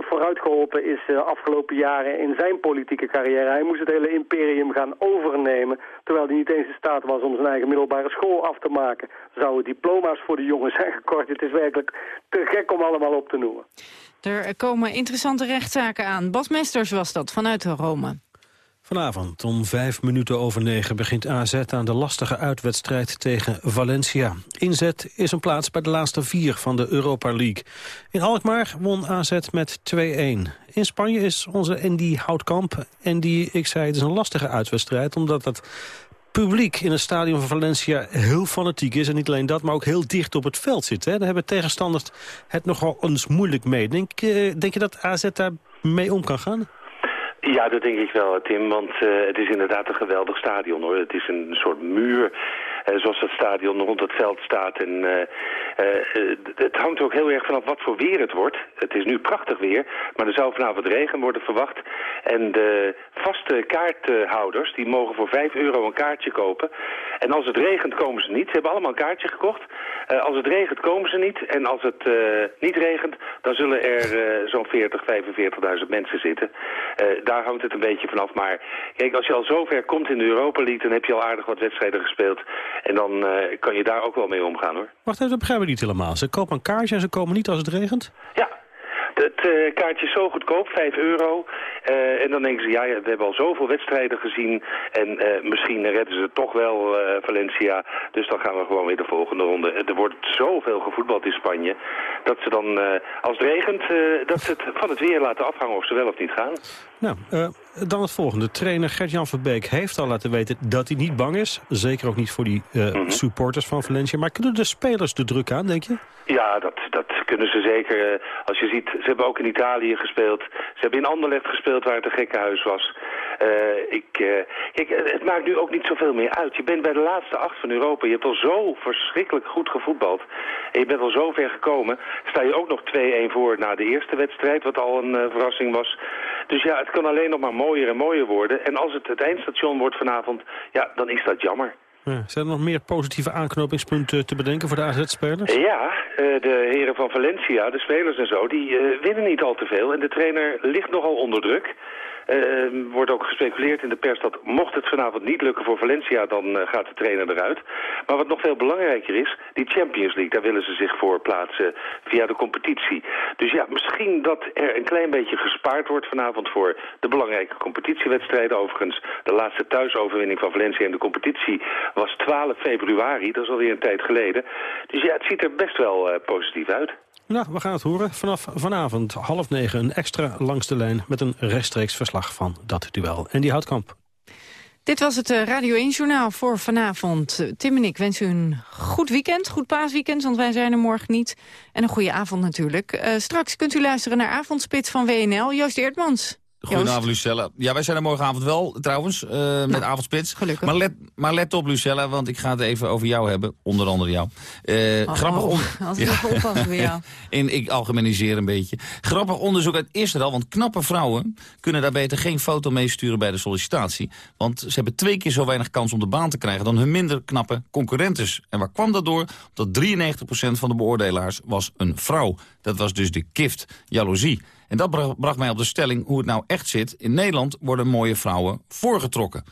vooruitgeholpen is uh, afgelopen jaren in zijn politieke carrière. Hij moest het hele imperium gaan overnemen. Terwijl hij niet eens in staat was om zijn eigen middelbare school af te maken. Zouden diploma's voor de jongens zijn gekort. Het is werkelijk te gek om allemaal op te noemen. Er komen interessante rechtszaken aan. Bas Mesters was dat, vanuit Rome. Vanavond om vijf minuten over negen begint AZ aan de lastige uitwedstrijd tegen Valencia. Inzet is een plaats bij de laatste vier van de Europa League. In Alkmaar won AZ met 2-1. In Spanje is onze Andy Houtkamp. Andy, ik zei het is een lastige uitwedstrijd omdat het publiek in het stadion van Valencia heel fanatiek is. En niet alleen dat, maar ook heel dicht op het veld zit. Hè. Daar hebben tegenstanders het nogal eens moeilijk mee. Denk, eh, denk je dat AZ daar mee om kan gaan? Ja, dat denk ik wel, Tim. Want uh, het is inderdaad een geweldig stadion, hoor. Het is een soort muur zoals dat stadion rond het veld staat. En uh, het hangt ook heel erg vanaf wat voor weer het wordt. Het is nu prachtig weer, maar er zou vanavond regen worden verwacht. En de vaste kaarthouders, die mogen voor 5 euro een kaartje kopen. En als het regent komen ze niet. Ze hebben allemaal een kaartje gekocht. als het regent komen ze niet. En als het niet regent, dan zullen er zo'n 40, 45.000 mensen zitten. daar hangt het een beetje vanaf. Maar kijk, als je al zover komt in de Europa League, dan heb je al aardig wat wedstrijden gespeeld. En dan uh, kan je daar ook wel mee omgaan hoor. Wacht even, dat begrijpen we niet helemaal. Ze kopen een kaartje en ze komen niet als het regent? Ja, uh, kaartje is zo goedkoop, 5 euro. Uh, en dan denken ze, ja, ja, we hebben al zoveel wedstrijden gezien. En uh, misschien redden ze toch wel Valencia. Dus dan gaan we gewoon weer de volgende ronde. Er wordt zoveel gevoetbald in Spanje. Dat ze dan, als het regent, dat ze het van het weer laten afhangen of ze wel of niet gaan. Nou, dan het volgende. Trainer Gert-Jan Verbeek heeft al laten weten dat hij niet bang is. Zeker ook niet voor die mm -hmm. supporters van Valencia. Maar kunnen de spelers de druk aan, denk je? Ja, dat, dat kunnen ze zeker. als je ziet, ze hebben ook in Italië gespeeld. Ze hebben in Anderlecht gespeeld waar het een gekkenhuis was. Uh, ik, uh, kijk, het maakt nu ook niet zoveel meer uit. Je bent bij de laatste acht van Europa. Je hebt al zo verschrikkelijk goed gevoetbald. En je bent al zo ver gekomen. Sta je ook nog 2-1 voor na de eerste wedstrijd, wat al een verrassing was. Dus ja, het kan alleen nog maar mooier en mooier worden. En als het het eindstation wordt vanavond, ja, dan is dat jammer. Zijn er nog meer positieve aanknopingspunten te bedenken voor de AZ-spelers? Ja, de heren van Valencia, de spelers en zo, die winnen niet al te veel. En de trainer ligt nogal onder druk. Uh, wordt ook gespeculeerd in de pers dat mocht het vanavond niet lukken voor Valencia, dan uh, gaat de trainer eruit. Maar wat nog veel belangrijker is, die Champions League, daar willen ze zich voor plaatsen via de competitie. Dus ja, misschien dat er een klein beetje gespaard wordt vanavond voor de belangrijke competitiewedstrijden. Overigens, de laatste thuisoverwinning van Valencia in de competitie was 12 februari, dat is alweer een tijd geleden. Dus ja, het ziet er best wel uh, positief uit. Nou, we gaan het horen. Vanaf vanavond half negen een extra langs de lijn... met een rechtstreeks verslag van dat duel. En die houtkamp. Dit was het Radio 1-journaal voor vanavond. Tim en ik wensen u een goed weekend, goed paasweekend... want wij zijn er morgen niet. En een goede avond natuurlijk. Uh, straks kunt u luisteren naar Avondspits van WNL. Joost Eertmans. Goedenavond, Lucella. Ja, wij zijn er morgenavond wel, trouwens, uh, met nou, avondspits. Gelukkig. Maar let, maar let op, Lucella, want ik ga het even over jou hebben. Onder andere jou. Uh, oh, grappig oh, *laughs* als ik ja. oppassen voor jou. *laughs* en ik algemeniseer een beetje. Grappig onderzoek uit Israël, want knappe vrouwen... kunnen daar beter geen foto meesturen bij de sollicitatie. Want ze hebben twee keer zo weinig kans om de baan te krijgen... dan hun minder knappe concurrentes. En waar kwam dat door? Dat 93% van de beoordelaars was een vrouw. Dat was dus de kift, jaloezie. En dat bracht mij op de stelling hoe het nou echt zit. In Nederland worden mooie vrouwen voorgetrokken.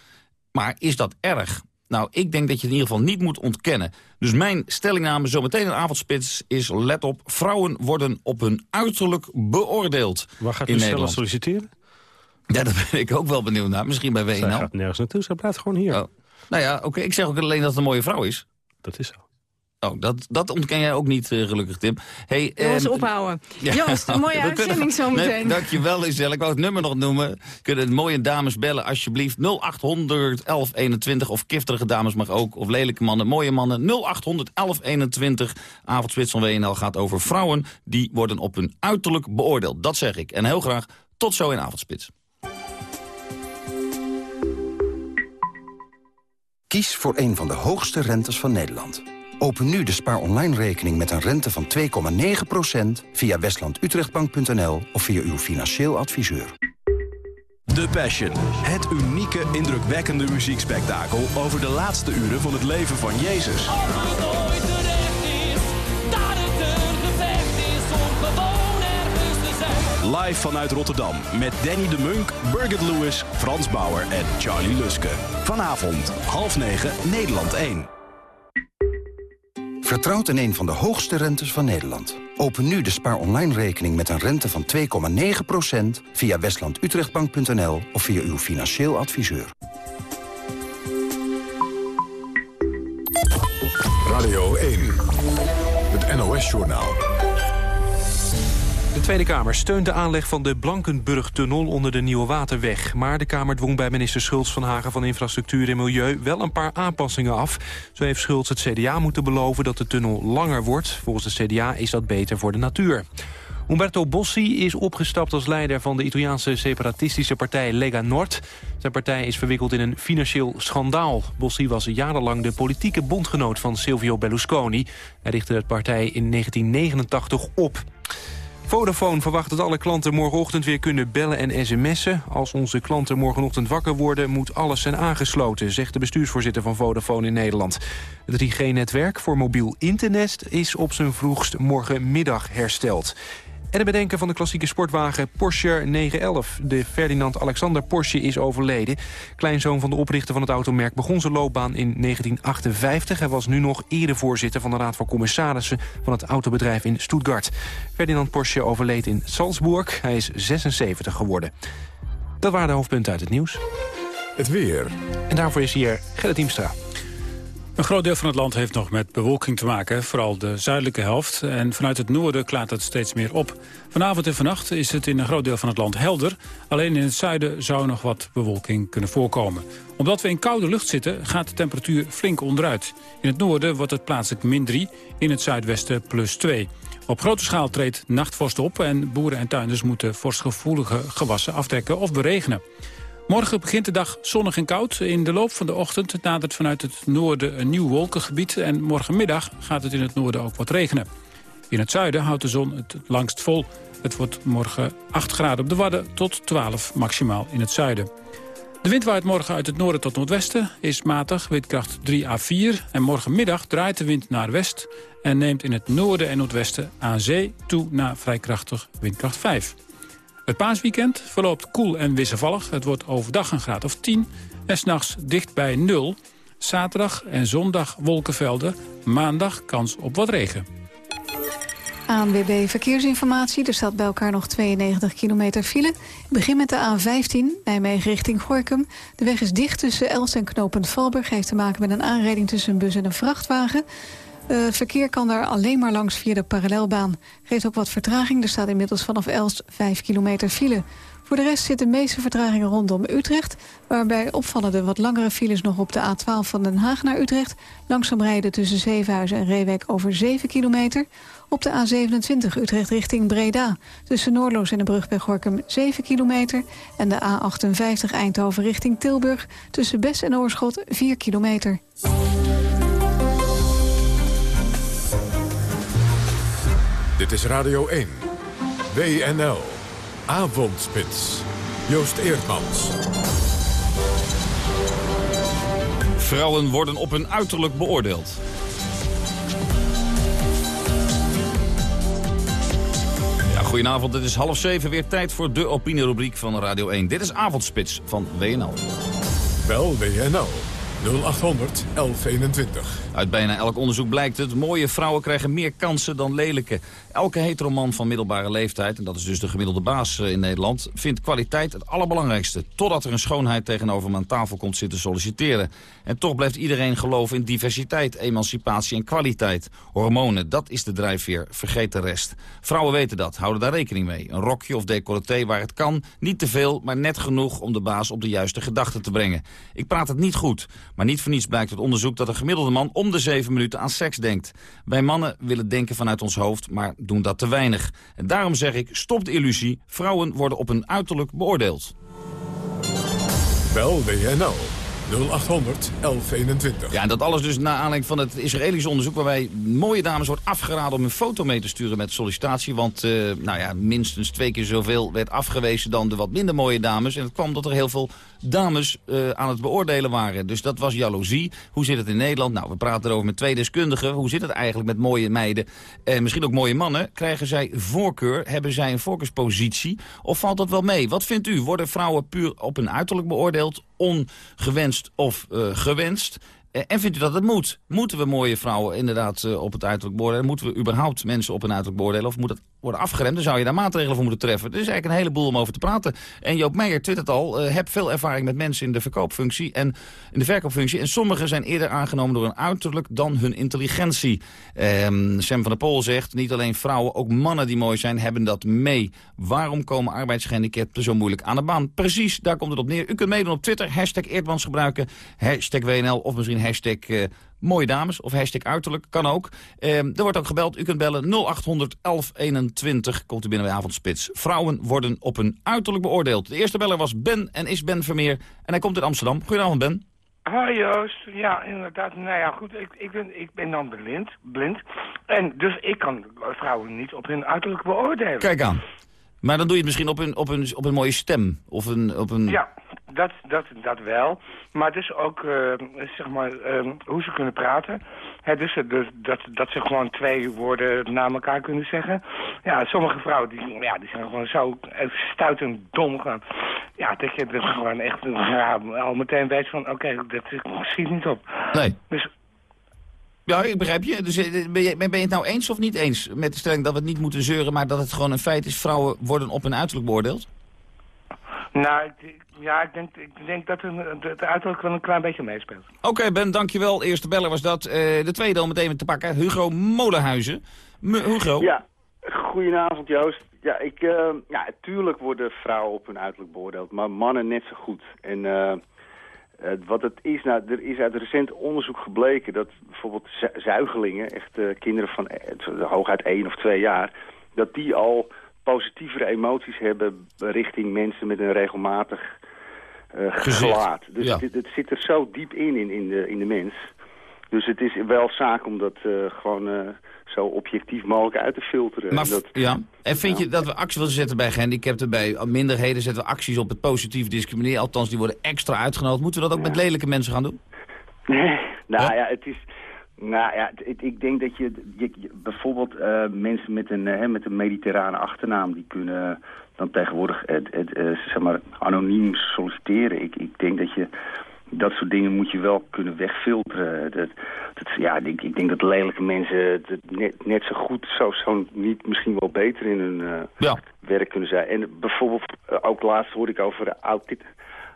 Maar is dat erg? Nou, ik denk dat je het in ieder geval niet moet ontkennen. Dus mijn stellingname zometeen in avondspits is... let op, vrouwen worden op hun uiterlijk beoordeeld Waar gaat in u Nederland. solliciteren? Ja, daar ben ik ook wel benieuwd naar. Misschien bij WNL. Zij gaat nergens naartoe, zij blijft gewoon hier. Oh. Nou ja, oké. Okay. Ik zeg ook alleen dat het een mooie vrouw is. dat is zo. Oh, dat, dat ontken jij ook niet, uh, gelukkig, Tim. Hey, Jongens, ehm, ophouden. *laughs* Ja. Joost, een mooie *laughs* We kunnen- uitzending zometeen. Nee, dankjewel, Lisel. Ik wou het nummer nog noemen. Kunnen mooie dames bellen, alsjeblieft. 0800 1121. Of kifterige dames mag ook. Of lelijke mannen, mooie mannen. 0800 1121. Avondspits van WNL gaat over vrouwen... die worden op hun uiterlijk beoordeeld. Dat zeg ik. En heel graag tot zo in Avondspits. Kies voor een van de hoogste rentes van Nederland. Open nu de Spaar Online rekening met een rente van 2,9% via westlandutrechtbank.nl of via uw financieel adviseur. The Passion. Het unieke, indrukwekkende muziekspektakel over de laatste uren van het leven van Jezus. Live vanuit Rotterdam met Danny de Munk, Birgit Lewis, Frans Bauer en Charlie Luske. Vanavond, half negen, Nederland 1. Vertrouwd in een van de hoogste rentes van Nederland. Open nu de Spaar Online rekening met een rente van 2,9% via westlandutrechtbank.nl of via uw financieel adviseur. Radio 1. Het NOS-journaal. De Tweede Kamer steunt de aanleg van de Blankenburg-tunnel onder de Nieuwe Waterweg. Maar de Kamer dwong bij minister Schultz van Hagen van Infrastructuur en Milieu wel een paar aanpassingen af. Zo heeft Schultz het CDA moeten beloven dat de tunnel langer wordt. Volgens de CDA is dat beter voor de natuur. Umberto Bossi is opgestapt als leider van de Italiaanse separatistische partij Lega Nord. Zijn partij is verwikkeld in een financieel schandaal. Bossi was jarenlang de politieke bondgenoot van Silvio Berlusconi. Hij richtte de partij in 1989 op. Vodafone verwacht dat alle klanten morgenochtend weer kunnen bellen en sms'en. Als onze klanten morgenochtend wakker worden, moet alles zijn aangesloten... zegt de bestuursvoorzitter van Vodafone in Nederland. Het 3G-netwerk voor mobiel internet is op zijn vroegst morgenmiddag hersteld. En het bedenken van de klassieke sportwagen Porsche 911. De Ferdinand Alexander Porsche is overleden. Kleinzoon van de oprichter van het automerk begon zijn loopbaan in 1958. Hij was nu nog erevoorzitter van de Raad van Commissarissen... van het autobedrijf in Stuttgart. Ferdinand Porsche overleed in Salzburg. Hij is 76 geworden. Dat waren de hoofdpunten uit het nieuws. Het weer. En daarvoor is hier Gerrit Diemstra. Een groot deel van het land heeft nog met bewolking te maken, vooral de zuidelijke helft. En vanuit het noorden klaart het steeds meer op. Vanavond en vannacht is het in een groot deel van het land helder. Alleen in het zuiden zou nog wat bewolking kunnen voorkomen. Omdat we in koude lucht zitten, gaat de temperatuur flink onderuit. In het noorden wordt het plaatselijk min 3, in het zuidwesten plus 2. Op grote schaal treedt nachtvorst op en boeren en tuinders moeten vorstgevoelige gewassen aftrekken of beregenen. Morgen begint de dag zonnig en koud. In de loop van de ochtend nadert vanuit het noorden een nieuw wolkengebied... en morgenmiddag gaat het in het noorden ook wat regenen. In het zuiden houdt de zon het langst vol. Het wordt morgen 8 graden op de Wadden tot 12 maximaal in het zuiden. De wind waait morgen uit het noorden tot noordwesten, is matig, windkracht 3 à 4. En morgenmiddag draait de wind naar west en neemt in het noorden en noordwesten aan zee toe naar vrij krachtig windkracht 5. Het paasweekend verloopt koel en wisselvallig. Het wordt overdag een graad of 10 en s'nachts dicht bij 0. Zaterdag en zondag wolkenvelden. Maandag kans op wat regen. ANWB Verkeersinformatie. Er staat bij elkaar nog 92 kilometer file. Ik begin met de A15, Nijmegen richting Gorkum. De weg is dicht tussen Els en Knopend Valburg. Heeft te maken met een aanrijding tussen een bus en een vrachtwagen. Uh, verkeer kan daar alleen maar langs via de parallelbaan. Geeft ook wat vertraging. Er staat inmiddels vanaf Elst 5 kilometer file. Voor de rest zitten de meeste vertragingen rondom Utrecht... waarbij opvallen de wat langere files nog op de A12 van Den Haag naar Utrecht... langzaam rijden tussen Zevenhuizen en Reewijk over 7 kilometer... Op de A27 Utrecht richting Breda. Tussen Noordloos en de brug bij Gorkum 7 kilometer. En de A58 Eindhoven richting Tilburg. Tussen Bes en Oorschot 4 kilometer. Dit is Radio 1. WNL. Avondspits. Joost Eerdmans. Vrouwen worden op hun uiterlijk beoordeeld. Ja, goedenavond, het is half zeven. Weer tijd voor de opinierubriek van Radio 1. Dit is Avondspits van WNL. Bel WNL 0800 1121. Uit bijna elk onderzoek blijkt het, mooie vrouwen krijgen meer kansen dan lelijke. Elke heteroman van middelbare leeftijd, en dat is dus de gemiddelde baas eh, in Nederland... vindt kwaliteit het allerbelangrijkste. Totdat er een schoonheid tegenover hem aan tafel komt zitten solliciteren. En toch blijft iedereen geloven in diversiteit, emancipatie en kwaliteit. Hormonen, dat is de drijfveer, vergeet de rest. Vrouwen weten dat, houden daar rekening mee. Een rokje of decolleté waar het kan, niet te veel... maar net genoeg om de baas op de juiste gedachten te brengen. Ik praat het niet goed, maar niet voor niets blijkt uit onderzoek... dat een gemiddelde man om de zeven minuten aan seks denkt. Wij mannen willen denken vanuit ons hoofd, maar doen dat te weinig. En daarom zeg ik, stop de illusie. Vrouwen worden op hun uiterlijk beoordeeld. Bel WNL 0800 1121. Ja, en dat alles dus na aanleiding van het Israëlische onderzoek... waarbij mooie dames wordt afgeraden om een foto mee te sturen met sollicitatie. Want uh, nou ja, minstens twee keer zoveel werd afgewezen dan de wat minder mooie dames. En het kwam dat er heel veel dames uh, aan het beoordelen waren. Dus dat was jaloezie. Hoe zit het in Nederland? Nou, we praten erover met twee deskundigen. Hoe zit het eigenlijk met mooie meiden? En misschien ook mooie mannen. Krijgen zij voorkeur? Hebben zij een voorkeurspositie? Of valt dat wel mee? Wat vindt u? Worden vrouwen puur op hun uiterlijk beoordeeld? Ongewenst of uh, gewenst? En vindt u dat het moet? Moeten we mooie vrouwen inderdaad uh, op het uiterlijk beoordelen? Moeten we überhaupt mensen op hun uiterlijk beoordelen? Of moet dat worden afgeremd? Dan zou je daar maatregelen voor moeten treffen. Er is eigenlijk een heleboel om over te praten. En Joop Meijer twittert al, uh, heb veel ervaring met mensen in de verkoopfunctie en in de verkoopfunctie. En sommigen zijn eerder aangenomen door hun uiterlijk dan hun intelligentie. Um, Sam van der Pol zegt, niet alleen vrouwen, ook mannen die mooi zijn, hebben dat mee. Waarom komen arbeidsgehandicapten zo moeilijk aan de baan? Precies, daar komt het op neer. U kunt meedoen op Twitter, hashtag Eerdmans gebruiken, hashtag WNL of misschien hashtag uh, mooie dames of hashtag uiterlijk, kan ook. Uh, er wordt ook gebeld, u kunt bellen 0800 1121, komt u binnen bij Avondspits. Vrouwen worden op hun uiterlijk beoordeeld. De eerste beller was Ben en is Ben Vermeer en hij komt uit Amsterdam. Goedenavond Ben. Hoi Joost, ja inderdaad, nou ja goed, ik, ik, ben, ik ben dan blind, blind en dus ik kan vrouwen niet op hun uiterlijk beoordelen. Kijk aan. Maar dan doe je het misschien op een, op een, op een mooie stem. Of een, op een... Ja, dat, dat, dat wel. Maar dus ook, uh, zeg maar, uh, hoe ze kunnen praten. Hè, dus, dus dat, dat ze gewoon twee woorden na elkaar kunnen zeggen. Ja, sommige vrouwen die, ja, die zijn gewoon zo stuitend dom gaan. Ja, dat je er gewoon echt ja, al meteen weet van, oké, okay, dat schiet niet op. Nee. Dus ja, ik begrijp je. Dus ben je, ben je het nou eens of niet eens met de stelling dat we het niet moeten zeuren... maar dat het gewoon een feit is, vrouwen worden op hun uiterlijk beoordeeld? Nou, ik, ja, ik denk, ik denk dat het uiterlijk wel een klein beetje meespeelt. Oké okay, Ben, dankjewel. Eerste beller was dat. Uh, de tweede al meteen te pakken. Hugo Molenhuizen. M Hugo. Ja, goedenavond Joost. Ja, ik, uh, ja, tuurlijk worden vrouwen op hun uiterlijk beoordeeld, maar mannen net zo goed. En... Uh, uh, wat het is, nou, er is uit recent onderzoek gebleken dat bijvoorbeeld zuigelingen, echt uh, kinderen van uh, hooguit één of twee jaar, dat die al positievere emoties hebben richting mensen met een regelmatig gelaat. Dus ja. het, het, zit er zo diep in, in, in, de, in de mens. Dus het is wel zaak om dat gewoon zo objectief mogelijk uit te filteren. Maar, en dat, ja. En vind je dat we acties willen zetten bij gehandicapten, bij minderheden, zetten we acties op het positief discrimineren, althans die worden extra uitgenodigd. Moeten we dat ook ja. met lelijke mensen gaan doen? *laughs* Nee, nou ja, ja het is... Nou ja, het, ik denk dat je, je, je bijvoorbeeld uh, mensen met een, uh, met een mediterrane achternaam, die kunnen dan tegenwoordig het, het, uh, zeg maar, anoniem solliciteren. Ik, ik denk dat je dat soort dingen moet je wel kunnen wegfilteren. Dat, dat, ja, ik, ik denk dat lelijke mensen net, net zo goed, zo, zo niet misschien wel beter in hun uh, ja. werk kunnen zijn. En bijvoorbeeld, uh, ook laatst hoorde ik over autit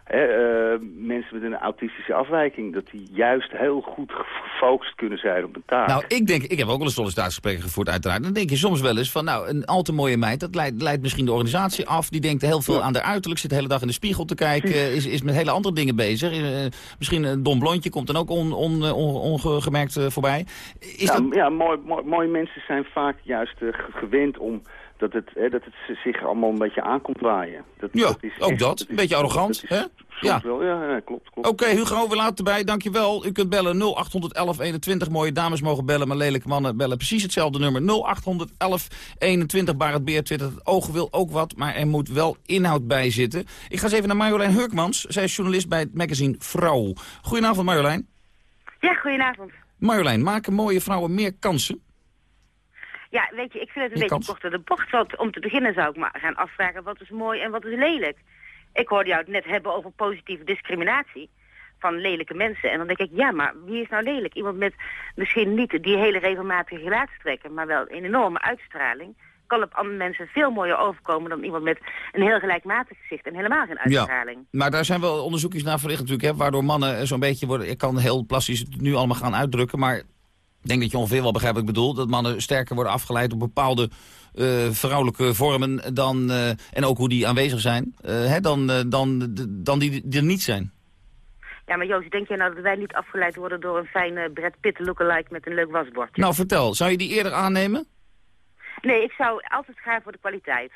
Hè, uh, mensen met een autistische afwijking, dat die juist heel goed gefocust kunnen zijn op een taak. Nou, ik denk, ik heb ook wel een sollicitatiegesprekken gevoerd uiteraard. Dan denk je soms wel eens van, nou, een al te mooie meid, dat leidt, leidt misschien de organisatie af. Die denkt heel veel ja. aan haar uiterlijk, zit de hele dag in de spiegel te kijken, is, is met hele andere dingen bezig. Uh, misschien een dom blondje komt dan ook on, on, on, ongemerkt uh, voorbij. Is ja, dat... ja mooi, mooi, mooie mensen zijn vaak juist gewend om dat het, hè, dat het zich allemaal een beetje aankomt waaien. Dat, ja, dat is ook echt, dat. Een beetje arrogant, hè? Ja. Wel, ja, ja, klopt. klopt. Oké, okay, Hugo, we laten erbij. Dankjewel. U kunt bellen 0811 21. Mooie dames mogen bellen, maar lelijke mannen bellen precies hetzelfde nummer. 0811 21. Barend Beer twittert, het oog wil ook wat, maar er moet wel inhoud bij zitten. Ik ga eens even naar Marjolein Hurkmans. Zij is journalist bij het magazine Vrouw. Goedenavond, Marjolein. Ja, goedenavond. Marjolein, maken mooie vrouwen meer kansen? Ja, weet je, ik vind het een beetje kort door de bocht. Want om te beginnen zou ik maar gaan afvragen wat is mooi en wat is lelijk. Ik hoorde jou het net hebben over positieve discriminatie. van lelijke mensen. En dan denk ik, ja, maar wie is nou lelijk? Iemand met misschien niet die hele regelmatige gelaatstrekken, maar wel een enorme uitstraling kan op andere mensen veel mooier overkomen dan iemand met een heel gelijkmatig gezicht en helemaal geen uitstraling. Ja, maar daar zijn wel onderzoekjes naar verricht natuurlijk, hè, waardoor mannen zo'n beetje worden, ik kan heel plastisch het nu allemaal gaan uitdrukken, maar denk dat je ongeveer wel begrijpt wat ik bedoel, dat mannen sterker worden afgeleid op bepaalde uh, vrouwelijke vormen dan, uh, en ook hoe die aanwezig zijn, uh, hè, dan, dan, dan die, die er niet zijn. Ja, maar Joost, denk jij nou dat wij niet afgeleid worden door een fijne Brad Pitt lookalike met een leuk wasbordje? Nou, vertel. Zou je die eerder aannemen? Nee, ik zou altijd gaan voor de kwaliteit.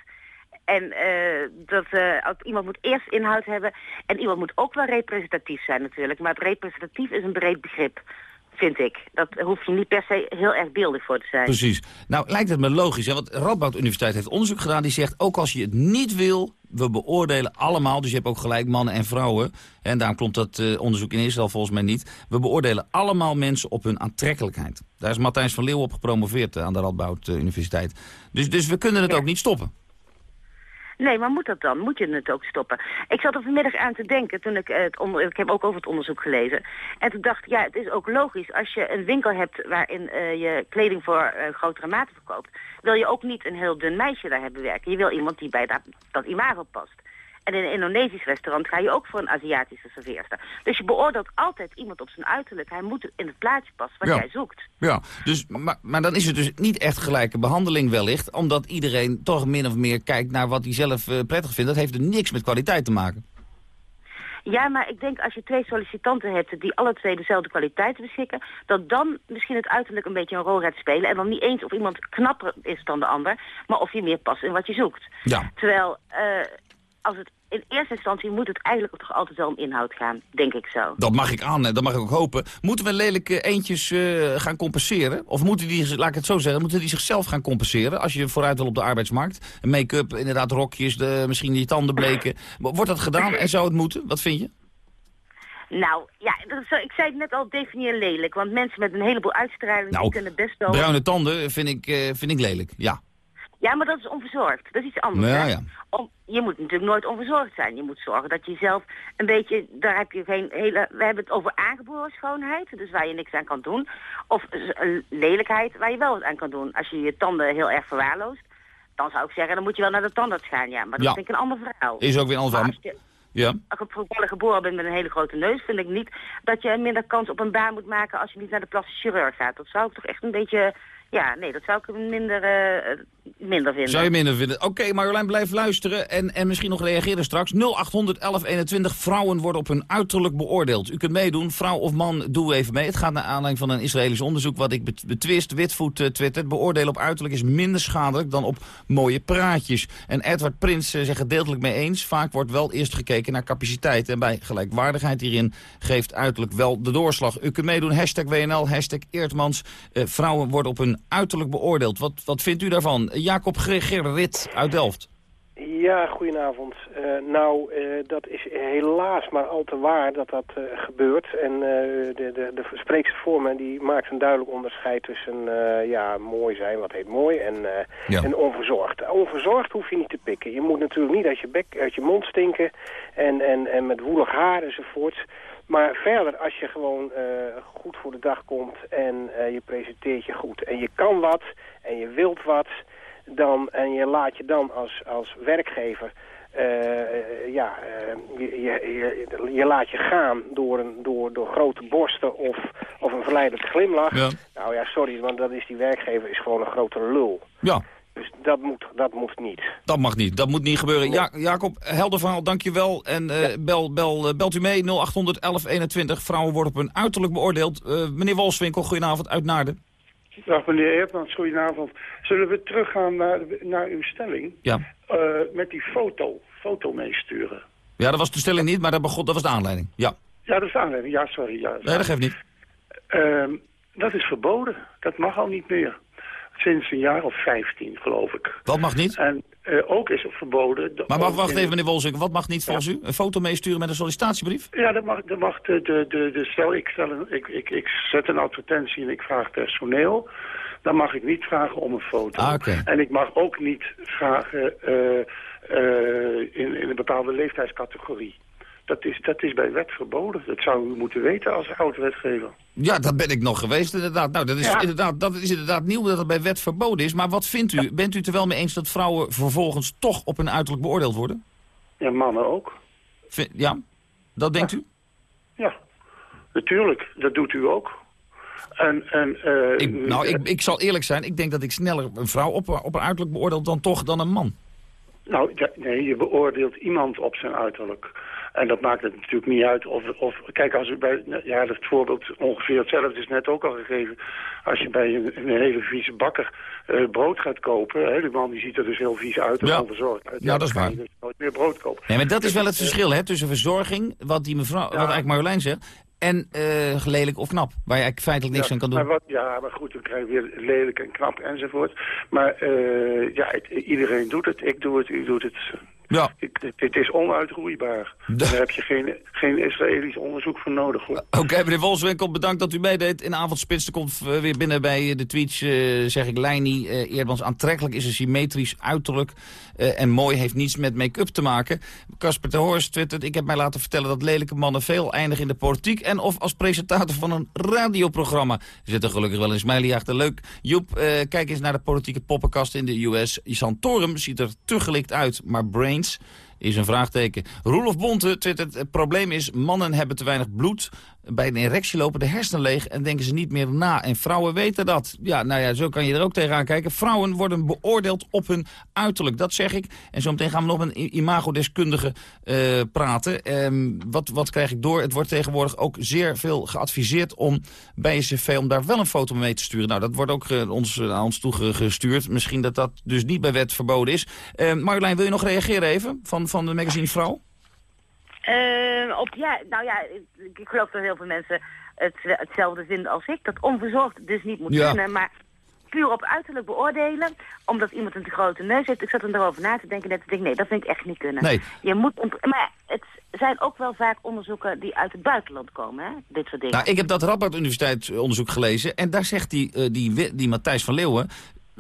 En uh, dat uh, iemand moet eerst inhoud hebben en iemand moet ook wel representatief zijn natuurlijk. Maar het representatief is een breed begrip vind ik. Dat hoef je niet per se heel erg beeldig voor te zijn. Precies. Nou, lijkt het me logisch. Hè? Want Radboud Universiteit heeft onderzoek gedaan. Die zegt, ook als je het niet wil, we beoordelen allemaal... dus je hebt ook gelijk mannen en vrouwen. En daarom klopt dat uh, onderzoek in eerste volgens mij niet. We beoordelen allemaal mensen op hun aantrekkelijkheid. Daar is Martijns van Leeuw op gepromoveerd aan de Radboud Universiteit. Dus, dus we kunnen het ook niet stoppen. Nee, maar moet dat dan? Moet je het ook stoppen? Ik zat er vanmiddag aan te denken, toen ik het onder, ik heb ook over het onderzoek gelezen. En toen dacht ik, ja, het is ook logisch. Als je een winkel hebt waarin uh, je kleding voor uh, grotere maten verkoopt... wil je ook niet een heel dun meisje daar hebben werken. Je wil iemand die bij dat, dat imago past. En in een Indonesisch restaurant ga je ook voor een Aziatische serveerster. Dus je beoordeelt altijd iemand op zijn uiterlijk. Hij moet in het plaatje passen wat jij zoekt. Ja, dus, maar, maar dan is het dus niet echt gelijke behandeling wellicht. Omdat iedereen toch min of meer kijkt naar wat hij zelf uh, prettig vindt. Dat heeft er niks met kwaliteit te maken. Ja, maar ik denk als je twee sollicitanten hebt die alle twee dezelfde kwaliteiten beschikken, dat dan misschien het uiterlijk een beetje een rol gaat spelen. En dan niet eens of iemand knapper is dan de ander, maar of je meer past in wat je zoekt. Ja. Terwijl uh, als het in eerste instantie moet het eigenlijk toch altijd wel om inhoud gaan, denk ik zo. Dat mag ik aan, dat mag ik ook hopen. Moeten we lelijke eentjes uh, gaan compenseren? Of moeten die, laat ik het zo zeggen, moeten die zichzelf gaan compenseren... als je vooruit wil op de arbeidsmarkt? Make-up, inderdaad rokjes, de, misschien die tanden bleken. Wordt dat gedaan en zou het moeten? Wat vind je? Nou, ja, ik zei het net al, definieer lelijk. Want mensen met een heleboel uitstraling nou, kunnen best wel... bruine tanden vind ik, uh, vind ik lelijk, ja. Ja, maar dat is onverzorgd. Dat is iets anders. Ja, hè? ja. Om, je moet natuurlijk nooit onverzorgd zijn. Je moet zorgen dat je zelf een beetje... Daar heb je geen hele... We hebben het over aangeboren schoonheid, dus waar je niks aan kan doen. Of lelijkheid, waar je wel wat aan kan doen. Als je je tanden heel erg verwaarloost, dan zou ik zeggen, dan moet je wel naar de tandarts gaan. Ja, maar dat ja. vind ik een ander verhaal. Is ook weer een ander verhaal. Ja. Als je toevallig geboren bent met een hele grote neus, vind ik niet dat je minder kans op een baan moet maken als je niet naar de plastische chirurg gaat. Dat zou ik toch echt een beetje ja, nee, dat zou ik minder, uh, minder vinden. Zou je minder vinden? Oké, okay, Marjolein, blijf luisteren en, en misschien nog reageren straks. 0800 1121 vrouwen worden op hun uiterlijk beoordeeld. U kunt meedoen, vrouw of man, doe even mee. Het gaat naar aanleiding van een Israëlisch onderzoek wat ik betwist. Witvoet uh, twittert, beoordelen op uiterlijk is minder schadelijk dan op mooie praatjes. En Edward Prins uh, zegt gedeeltelijk mee eens. Vaak wordt wel eerst gekeken naar capaciteit. En bij gelijkwaardigheid hierin geeft uiterlijk wel de doorslag. U kunt meedoen, hashtag WNL, hashtag Eertmans. vrouwen worden op hun uiterlijk beoordeeld. Wat, wat vindt u daarvan? Jacob Gerrit uit Delft. Ja, goedenavond. Uh, nou, uh, dat is helaas maar al te waar dat dat uh, gebeurt. En de, de, de spreekster voor me die maakt een duidelijk onderscheid tussen ja, mooi zijn, wat heet mooi, en, ja. en onverzorgd. Onverzorgd hoef je niet te pikken. Je moet natuurlijk niet uit je bek, uit je mond stinken en, en, en met woelig haar enzovoort. Maar verder, als je gewoon uh, goed voor de dag komt en uh, je presenteert je goed en je kan wat en je wilt wat, dan, en je laat je dan als, als werkgever, uh, ja, je, je, je, laat je gaan door, een, door, door grote borsten of, of een verleidelijke glimlach. Ja. Nou ja, sorry, want dat is die werkgever is gewoon een grote lul. Ja. Dus dat moet, dat moet niet. Dat mag niet. Dat moet niet gebeuren. Ja, Jacob, helder verhaal, dankjewel. En uh, ja. bel, bel, belt u mee, 0800 1121. Vrouwen worden op hun uiterlijk beoordeeld. Meneer Wolfswinkel, goedenavond uit Naarden. Dag meneer Eertmans, goedenavond. Zullen we teruggaan naar, naar uw stelling? Ja. met die foto, foto meesturen. Ja, dat was de stelling niet, maar dat, begon, dat was de aanleiding. Ja. Ja, dat is de aanleiding. Ja, sorry. Ja, nee, dat geeft niet. Ehm, dat is verboden. Dat mag al niet meer sinds een jaar of 15, geloof ik. Wat mag niet? En uh, ook is het verboden... Maar mag, wacht even, meneer Wolzink, wat mag niet volgens ja. u? Een foto meesturen met een sollicitatiebrief? Ja, dat mag, dat mag de, de, de, de stel, ik, stel een, ik, ik, ik zet een advertentie en ik vraag personeel. Dan mag ik niet vragen om een foto. Ah, okay. En ik mag ook niet vragen uh, uh, in, in een bepaalde leeftijdscategorie. Dat is, dat is bij wet verboden. Dat zou u moeten weten als oud-wetgever. Ja, dat ben ik nog geweest inderdaad. Nou, dat is, Ja. inderdaad, dat is inderdaad nieuw dat het bij wet verboden is. Maar wat vindt u? Bent u het er wel mee eens dat vrouwen vervolgens toch op hun uiterlijk beoordeeld worden? Ja, mannen ook. Ja, dat denkt u? Ja, natuurlijk. Dat doet u ook. En, en, eh, Ik, nou, ik, ik zal eerlijk zijn. Ik denk dat ik sneller een vrouw op, op haar uiterlijk beoordeel dan toch dan een man. Nou, nee, je beoordeelt iemand op zijn uiterlijk. En dat maakt het natuurlijk niet uit of... of kijk, als u bij... Ja, het voorbeeld ongeveer hetzelfde is net ook al gegeven. Als je bij een, een hele vieze bakker eh, brood gaat kopen... Hè, die man die ziet er dus heel vies uit en Ja. onverzorgd uit. Ja, dat is waar. dus nooit meer brood kopen. Nee, maar dat is wel het verschil hè, tussen verzorging, wat, die mevrouw, wat eigenlijk Marjolein zegt, en eh lelijk of knap, waar je eigenlijk feitelijk niks ja, aan kan doen. Maar wat, ja, maar goed, dan krijg je weer lelijk en knap enzovoort. Maar eh, ja, het- iedereen doet het. Ik doe het, u doet het. Ja. Het, het is onuitroeibaar. Daar heb je geen, geen Israëlisch onderzoek voor nodig. Oké, meneer Wolfswinkel, bedankt dat u meedeed. In avondspits er komt eh, weer binnen bij de tweets, eh, zeg ik, Leini eh Eerdmans. Aantrekkelijk is een symmetrisch uiterlijk eh, en mooi heeft niets met make-up te maken. Casper de Horst twittert, ik heb mij laten vertellen dat lelijke mannen veel eindigen in de politiek en of als presentator van een radioprogramma. Er zit er gelukkig wel een smiley achter. Leuk. Joep, eh, kijk eens naar de politieke poppenkast in de US. Santorum ziet er te gelikt uit, maar Is een vraagteken. Roelof Bonte het probleem is, mannen hebben te weinig bloed. Bij een erectie lopen de hersenen leeg en denken ze niet meer na. En vrouwen weten dat. Ja, nou ja, zo kan je er ook tegenaan kijken. Vrouwen worden beoordeeld op hun uiterlijk, dat zeg ik. En zo meteen gaan we nog met een imagodeskundige eh praten. Ehm, wat, wat krijg ik door? Het wordt tegenwoordig ook zeer veel geadviseerd om bij je cv... om daar wel een foto mee te sturen. Nou, dat wordt ook eh, ons, eh, aan ons toegestuurd. Misschien dat dat dus niet bij wet verboden is. Eh, Marjolein, wil je nog reageren even van, van de magazine Vrouw? Eh, op, ja, nou ja, ik, ik geloof dat heel veel mensen het, hetzelfde vinden als ik. Dat onverzorgd dus niet moet Ja. kunnen, maar puur op uiterlijk beoordelen, omdat iemand een te grote neus heeft. Ik zat er erover na te denken net, ik denk, nee, dat vind ik echt niet kunnen. Nee. Je moet, maar het zijn ook wel vaak onderzoeken die uit het buitenland komen, hè? dit soort dingen. Nou, ik heb dat Radboud Universiteit onderzoek gelezen. En daar zegt die, eh, die, die, die Matthijs van Leeuwen...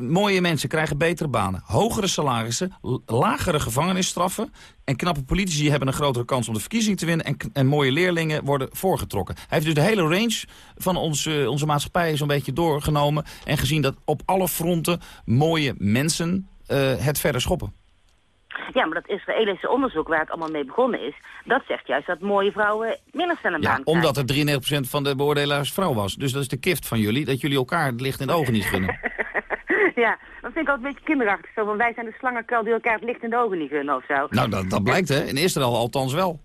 mooie mensen krijgen betere banen. Hogere salarissen, lagere gevangenisstraffen... en knappe politici hebben een grotere kans om de verkiezing te winnen... en, en mooie leerlingen worden voorgetrokken. Hij heeft dus de hele range van onze, onze maatschappij zo'n beetje doorgenomen... en gezien dat op alle fronten mooie mensen eh, het verder schoppen. Ja, maar dat Israëlische onderzoek waar het allemaal mee begonnen is... dat zegt juist dat mooie vrouwen minder snel een Ja, baan krijgen. omdat er 93% van de beoordelaars vrouw was. Dus dat is de kift van jullie, dat jullie elkaar het licht in de ogen niet gunnen. *laughs* *laughs* ja, dat vind ik altijd een beetje kinderachtig. Zo van, wij zijn de slangenkuil die elkaar het licht in de ogen niet gunnen of zo. Nou, dat, dat blijkt hè. In Israël althans wel.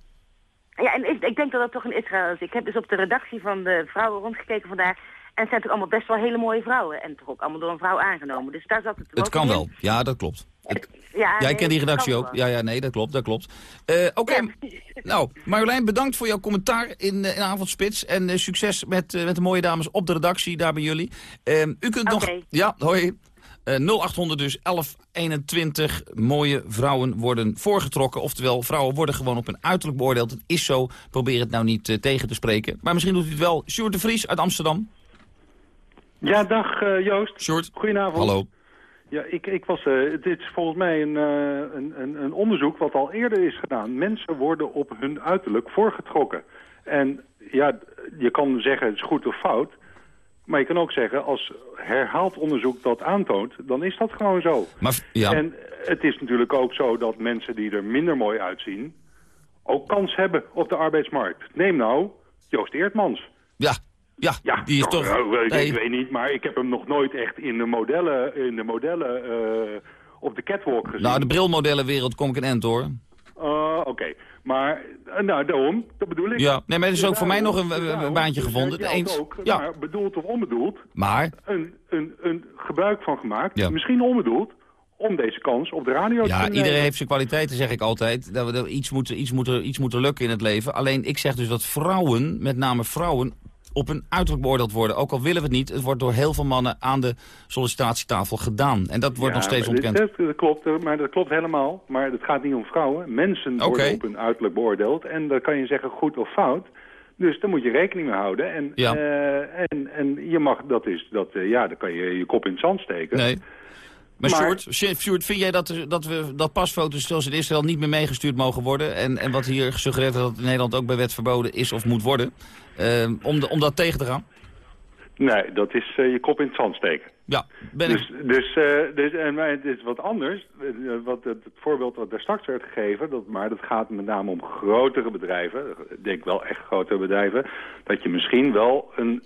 Ja, en ik, ik denk dat dat toch in Israël is. Ik heb dus op de redactie van de vrouwen rondgekeken vandaag. En het zijn toch allemaal best wel hele mooie vrouwen. En toch ook allemaal door een vrouw aangenomen. Dus daar zat het Het kan in. wel. Ja, dat klopt. Het- Ja, ja, nee, ik ken die redactie ook. wel. Ja, ja, nee, dat klopt, dat klopt. Eh, Oké, *laughs* nou, Marjolein, bedankt voor jouw commentaar in, eh, in Avondspits. En eh, succes met, met de mooie dames op de redactie, daar bij jullie. Ehm, u kunt nog... Ja, hoi. Eh 0800 dus 1121 mooie vrouwen worden voorgetrokken. Oftewel, vrouwen worden gewoon op hun uiterlijk beoordeeld. Het is zo. Probeer het nou niet eh, tegen te spreken. Maar misschien doet u het wel. Sjoerd de Vries uit Amsterdam. Ja, dag eh, Joost. Sjoerd. Goedenavond. Hallo. Ja, ik, ik was, eh, dit is volgens mij een, eh, een, een, een onderzoek wat al eerder is gedaan. Mensen worden op hun uiterlijk voorgetrokken. En ja, je kan zeggen het is goed of fout. Maar je kan ook zeggen, als herhaald onderzoek dat aantoont, dan is dat gewoon zo. Maar, ja. En het is natuurlijk ook zo dat mensen die er minder mooi uitzien... ook kans hebben op de arbeidsmarkt. Neem nou Joost Eertmans. Ja, ja, die is toch... nou, ik, Nee. ik weet niet, maar ik heb hem nog nooit echt in de modellen, in de modellen eh, op de catwalk gezien. Nou, de brilmodellenwereld kom ik een end hoor. Oh, Oké, maar eh, nou, daarom, dat bedoel ik. Ja, nee, maar er is ook voor mij nog een, baantje gevonden. Eens. ook, Ja. maar bedoeld of onbedoeld, Maar, een, een, een gebruik van gemaakt, Ja. misschien onbedoeld, om deze kans op de radio te ja, iedereen heeft zijn kwaliteiten, zeg ik altijd. Dat we, dat iets, moet, iets, moet er, iets moet er lukken in het leven. Alleen, ik zeg dus dat vrouwen, met name vrouwen, op hun uiterlijk beoordeeld worden. Ook al willen we het niet, het wordt door heel veel mannen aan de sollicitatietafel gedaan. En dat wordt nog steeds ontkend. Dat, dat klopt, eh, maar dat klopt helemaal. Maar het gaat niet om vrouwen. Mensen worden op hun uiterlijk beoordeeld. En dan kan je zeggen goed of fout. Dus daar moet je rekening mee houden. En, Ja. eh, en, en je mag, dat is, dat, eh, ja, dan kan je je kop in het zand steken. Nee. Maar, Maar- Sjoerd, Sj- Sjoerd, vind jij dat, er- dat, we, dat pasfoto's zoals in Israël niet meer meegestuurd mogen worden? En, en wat hier gesuggereerd dat in Nederland ook bij wet verboden is of moet worden? Eh, om, de, om dat tegen te gaan? Nee, dat is eh, je kop in het zand steken. Ja, ben dus, Dus, eh, dus en, het is wat anders. Eh, wat het, voorbeeld wat daar straks werd gegeven, dat, maar dat gaat met name om grotere bedrijven. Ik denk wel echt grotere bedrijven. Dat je misschien wel een,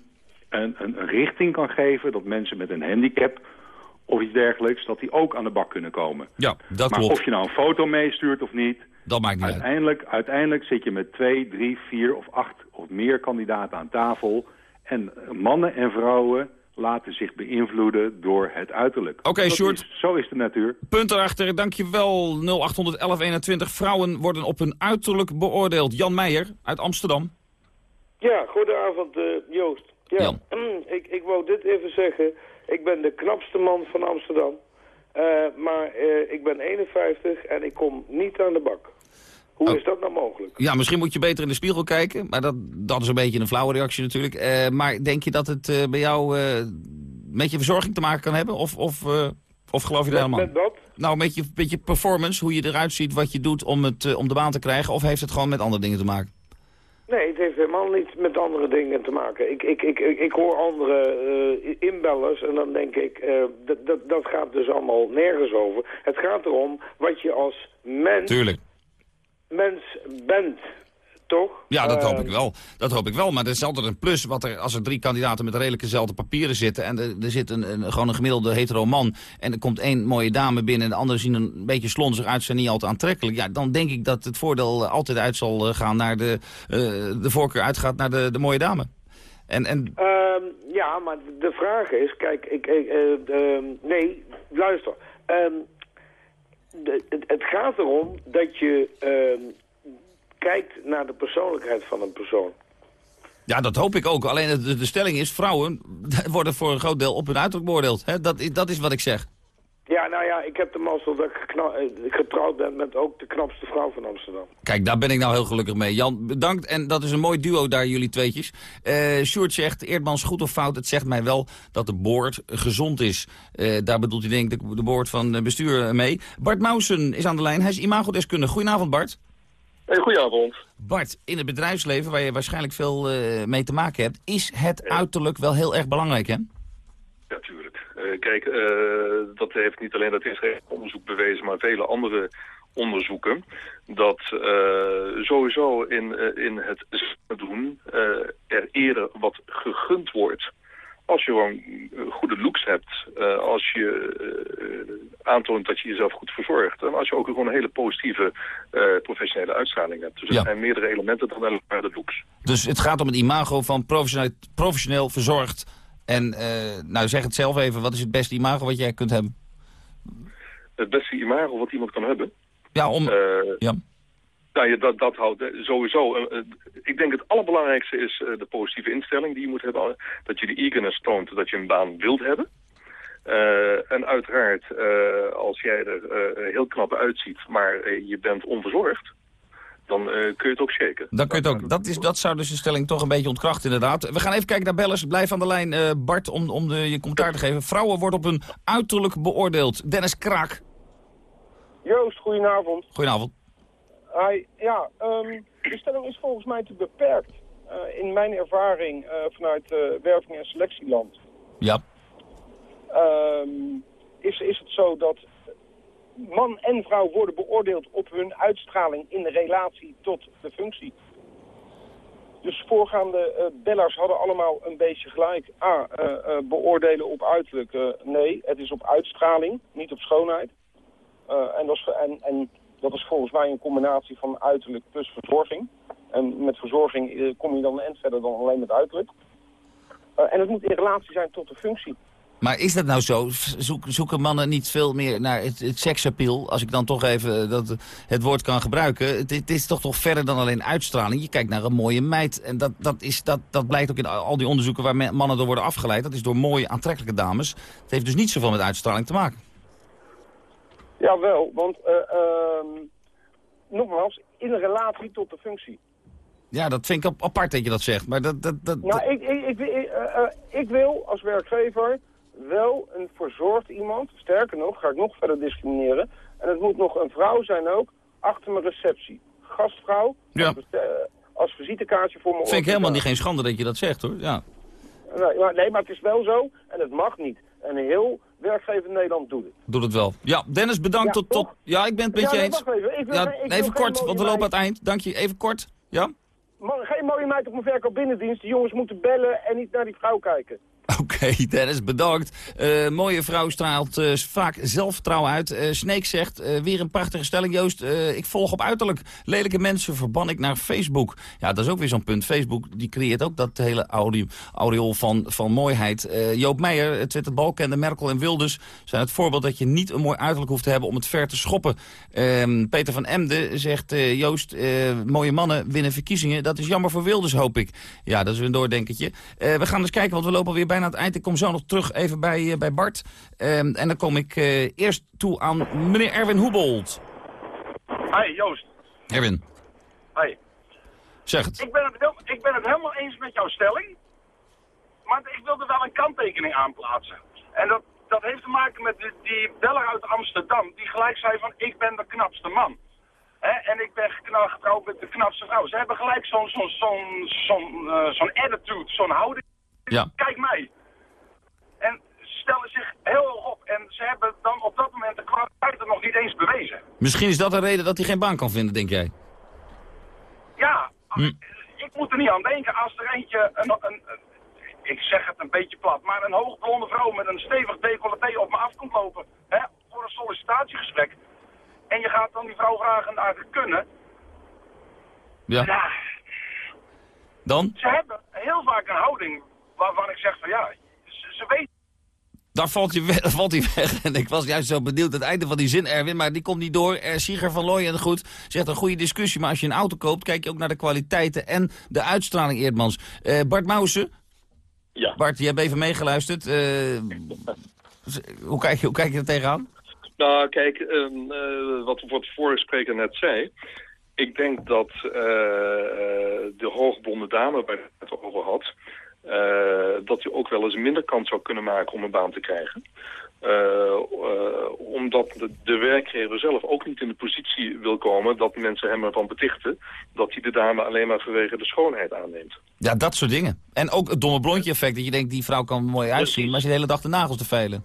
een, een, een richting kan geven dat mensen met een handicap of iets dergelijks, dat die ook aan de bak kunnen komen. Ja, dat maar klopt. of je nou een foto meestuurt of niet, Dat maakt niet uit. uiteindelijk, uiteindelijk zit je met twee, drie, vier of acht of meer kandidaten aan tafel. En mannen en vrouwen laten zich beïnvloeden door het uiterlijk. Oké, Sjoerd. is- Zo is de natuur. Punt erachter, dankjewel 081121. Vrouwen worden op hun uiterlijk beoordeeld. Jan Meijer uit Amsterdam. Ja, goedenavond eh, Joost. Ja, ik, ik wou dit even zeggen. Ik ben de knapste man van Amsterdam. Eh, maar eh, ik ben 51 en ik kom niet aan de bak. Hoe Oh. is dat nou mogelijk? Ja, misschien moet je beter in de spiegel kijken. Maar dat, dat is een beetje een flauwe reactie natuurlijk. Eh, maar denk je dat het bij jou eh, met je verzorging te maken kan hebben? Of, of, of geloof je Met, helemaal? met wat? Nou, met je, met je performance, hoe je eruit ziet, wat je doet om, het, om de baan te krijgen. Of heeft het gewoon met andere dingen te maken? Nee, het heeft helemaal niets met andere dingen te maken. Ik, ik, ik, ik, ik hoor andere eh, inbellers en dan denk ik, eh, dat, dat, dat gaat dus allemaal nergens over. Het gaat erom wat je als mens, Tuurlijk. mens bent, toch? Ja, dat hoop ik wel. Dat hoop ik wel. Maar er is altijd een plus wat er, als er drie kandidaten met redelijk dezelfde papieren zitten... en er, er zit een, een, gewoon een gemiddelde hetero man... en er komt één mooie dame binnen en de anderen zien een beetje slonzig uit... zijn niet altijd aantrekkelijk. Ja, dan denk ik dat het voordeel eh, altijd uit zal eh, gaan naar de... eh, de voorkeur uitgaat naar de, de mooie dame. En, en Ehm, ja, maar de vraag is, kijk, ik, ik, eh, ehm, nee, luister. Ehm, de, het, het gaat erom dat je ehm, kijkt naar de persoonlijkheid van een persoon. ja, dat hoop ik ook. Alleen de, de stelling is, vrouwen *laughs* worden voor een groot deel op hun uiterlijk beoordeeld. Hè? Dat, is- dat is wat ik zeg. Ja, nou ja, ik heb de mazzel dat ik eh, getrouwd ben met ook de knapste vrouw van Amsterdam. Kijk, daar ben ik nou heel gelukkig mee. Jan, bedankt. En dat is een mooi duo daar, jullie tweetjes. Eh Sjoerd zegt, Eerdmans goed of fout, het zegt mij wel dat de boord gezond is. Eh, daar bedoelt hij denk ik de, de boord van bestuur mee. Bart Mousen is aan de lijn. Hij is imagodeskundige. Goedenavond, Bart. Hey, goedenavond. Bart, in het bedrijfsleven, waar je waarschijnlijk veel eh, mee te maken hebt... is het uiterlijk wel heel erg belangrijk, hè? Ja, tuurlijk. Eh, kijk, eh, dat heeft niet alleen dat Israël onderzoek bewezen, maar vele andere onderzoeken. Dat sowieso in, in het doen er eerder wat gegund wordt. Als je gewoon eh, goede looks hebt, eh, als je eh, aantoont dat je jezelf goed verzorgt... en als je ook gewoon een hele positieve professionele uitstraling hebt. Dus er Ja. zijn meerdere elementen dan alleen maar de looks. Dus het gaat om het imago van professioneel, professioneel verzorgd. En, nou zeg het zelf even, wat is het beste imago wat jij kunt hebben? Het beste imago wat iemand kan hebben... Ja, om... Ja. Nou ja, dat, dat houdt sowieso. eh, eh, ik denk het allerbelangrijkste is eh, de positieve instelling die je moet hebben. Dat je de eagerness toont dat je een baan wilt hebben. Eh, en uiteraard, eh, als jij er eh, heel knap uitziet, maar je bent onverzorgd, dan eh, kun je het ook shaken. Dan kun je het ook. Dat, is, dat zou dus de stelling toch een beetje ontkrachten, inderdaad. We gaan even kijken naar bellers. Blijf aan de lijn, eh, Bart, om, om de, je commentaar te geven. Vrouwen worden op hun uiterlijk beoordeeld. Dennis Kraak. Joost, goedenavond. Goedenavond. Hi, ja, ehm, de stelling is volgens mij te beperkt. Eh, in mijn ervaring eh, vanuit eh, werving- en selectieland Ja. ehm, is, is het zo dat man en vrouw worden beoordeeld op hun uitstraling in relatie tot de functie. Dus voorgaande bellers hadden allemaal een beetje gelijk. A, eh, beoordelen op uiterlijk. Nee, het is op uitstraling, niet op schoonheid. En, dat is, en, en dat is volgens mij een combinatie van uiterlijk plus verzorging. En met verzorging eh, kom je dan een eind verder dan alleen met uiterlijk. Eh, en het moet in relatie zijn tot de functie. Maar is dat nou zo? Zoek, zoeken mannen niet veel meer naar het, het seksappeal? Als ik dan toch even eh, dat, het woord kan gebruiken. Het, is toch toch verder dan alleen uitstraling. Je kijkt naar een mooie meid. En dat, dat, is, dat, dat blijkt ook in al die onderzoeken waar mannen door worden afgeleid. Dat is door mooie, aantrekkelijke dames. Het heeft dus niet zoveel met uitstraling te maken. Jawel, want eh, ehm, nogmaals, in relatie tot de functie. Ja, dat vind ik ap- apart dat je dat zegt. Maar dat, dat, dat, Nou, ik, ik, ik, ik, eh, eh, ik wil als werkgever wel een verzorgd iemand. Sterker nog, ga ik nog verder discrimineren. En het moet nog een vrouw zijn ook, achter mijn receptie. Gastvrouw, Ja. als, als visitekaartje voor mijn Vind ik helemaal niet geen schande dat je dat zegt, hoor. Ja. Nee, maar, nee, maar het is wel zo en het mag niet. En een heel werkgever Nederland doet het. Doe het wel. Ja, Dennis, bedankt Ja, tot, tot... Ja, ik ben het met Ja, je nee, eens. wacht even. Ik wil ja, ik even kort, want we lopen aan het eind. Dank je. Even kort. Ja? Maar geen mooie meid op mijn verkoop binnendienst. Die jongens moeten bellen en niet naar die vrouw kijken. *laughs* Oké, Dennis, bedankt. Eh, mooie vrouw straalt eh, vaak zelfvertrouwen uit. Eh Sneek zegt, weer een prachtige stelling. Joost, ik volg op uiterlijk. Lelijke mensen verban ik naar Facebook. Ja, dat is ook weer zo'n punt. Facebook die creëert ook dat hele aureool van, van mooiheid. Joop Meijer, Twitter Balkende, Merkel en Wilders... zijn het voorbeeld dat je niet een mooi uiterlijk hoeft te hebben... om het ver te schoppen. Ehm, Peter van Emden zegt, Joost, mooie mannen winnen verkiezingen. Dat is jammer voor Wilders, hoop ik. Ja, dat is een doordenkertje. We gaan eens kijken, want we lopen alweer bijna aan het eind. Ik kom zo nog terug even bij, eh, bij Bart. Ehm, en dan kom ik eh, eerst toe aan meneer Erwin Hoebold. Hi Joost. Erwin, Hi. zeg het. Ik ben, het, heel- ik ben het helemaal eens met jouw stelling. Maar ik wilde wel een kanttekening aanplaatsen. En dat, dat heeft te maken met die, die beller uit Amsterdam. Die gelijk zei van ik ben de knapste man. En ik ben getrouwd met de knapste vrouw. Ze hebben gelijk zo'n zo'n zo'n zo'n eh, zo'n attitude, zo'n houding. Ja. Kijk mij. En ze stellen zich heel hoog op. En ze hebben dan op dat moment de kwaliteit nog niet eens bewezen. Misschien is dat een reden dat hij geen baan kan vinden, denk jij? Ja, Hm. ik moet er niet aan denken als er eentje, een, een, een- ik zeg het een beetje plat, maar een hoogblonde vrouw met een stevig decolleté op me af komt lopen hè, voor een sollicitatiegesprek. En je gaat dan die vrouw vragen naar de kunnen. Ja. Dan? Ze hebben heel vaak een houding waarvan ik zeg van ja, ze, ze weten. Daar valt hij, weg, *laughs* valt hij weg. En ik was juist zo benieuwd het einde van die zin, Erwin. Maar die komt niet door. Eh, Sieger van Looyen, goed, zegt een goede discussie. Maar als je een auto koopt, kijk je ook naar de kwaliteiten en de uitstraling, Eerdmans. Eh, Bart Mousen. Ja. Bart, je hebt even meegeluisterd. Eh, hoe, kijk je, hoe kijk je er tegenaan? Nou, kijk, ehm, eh, wat, wat de vorige spreker net zei. Ik denk dat eh, eh, de hoogblonde dame waar ik het over had... eh, dat hij ook wel eens minder kans zou kunnen maken om een baan te krijgen. Eh, eh, omdat de, de werkgever zelf ook niet in de positie wil komen... dat mensen hem ervan betichten dat hij de dame alleen maar vanwege de schoonheid aanneemt. Ja, dat soort dingen. En ook het domme blondje effect. Dat je denkt, die vrouw kan mooi uitzien. Maar ze de hele dag de nagels te veilen.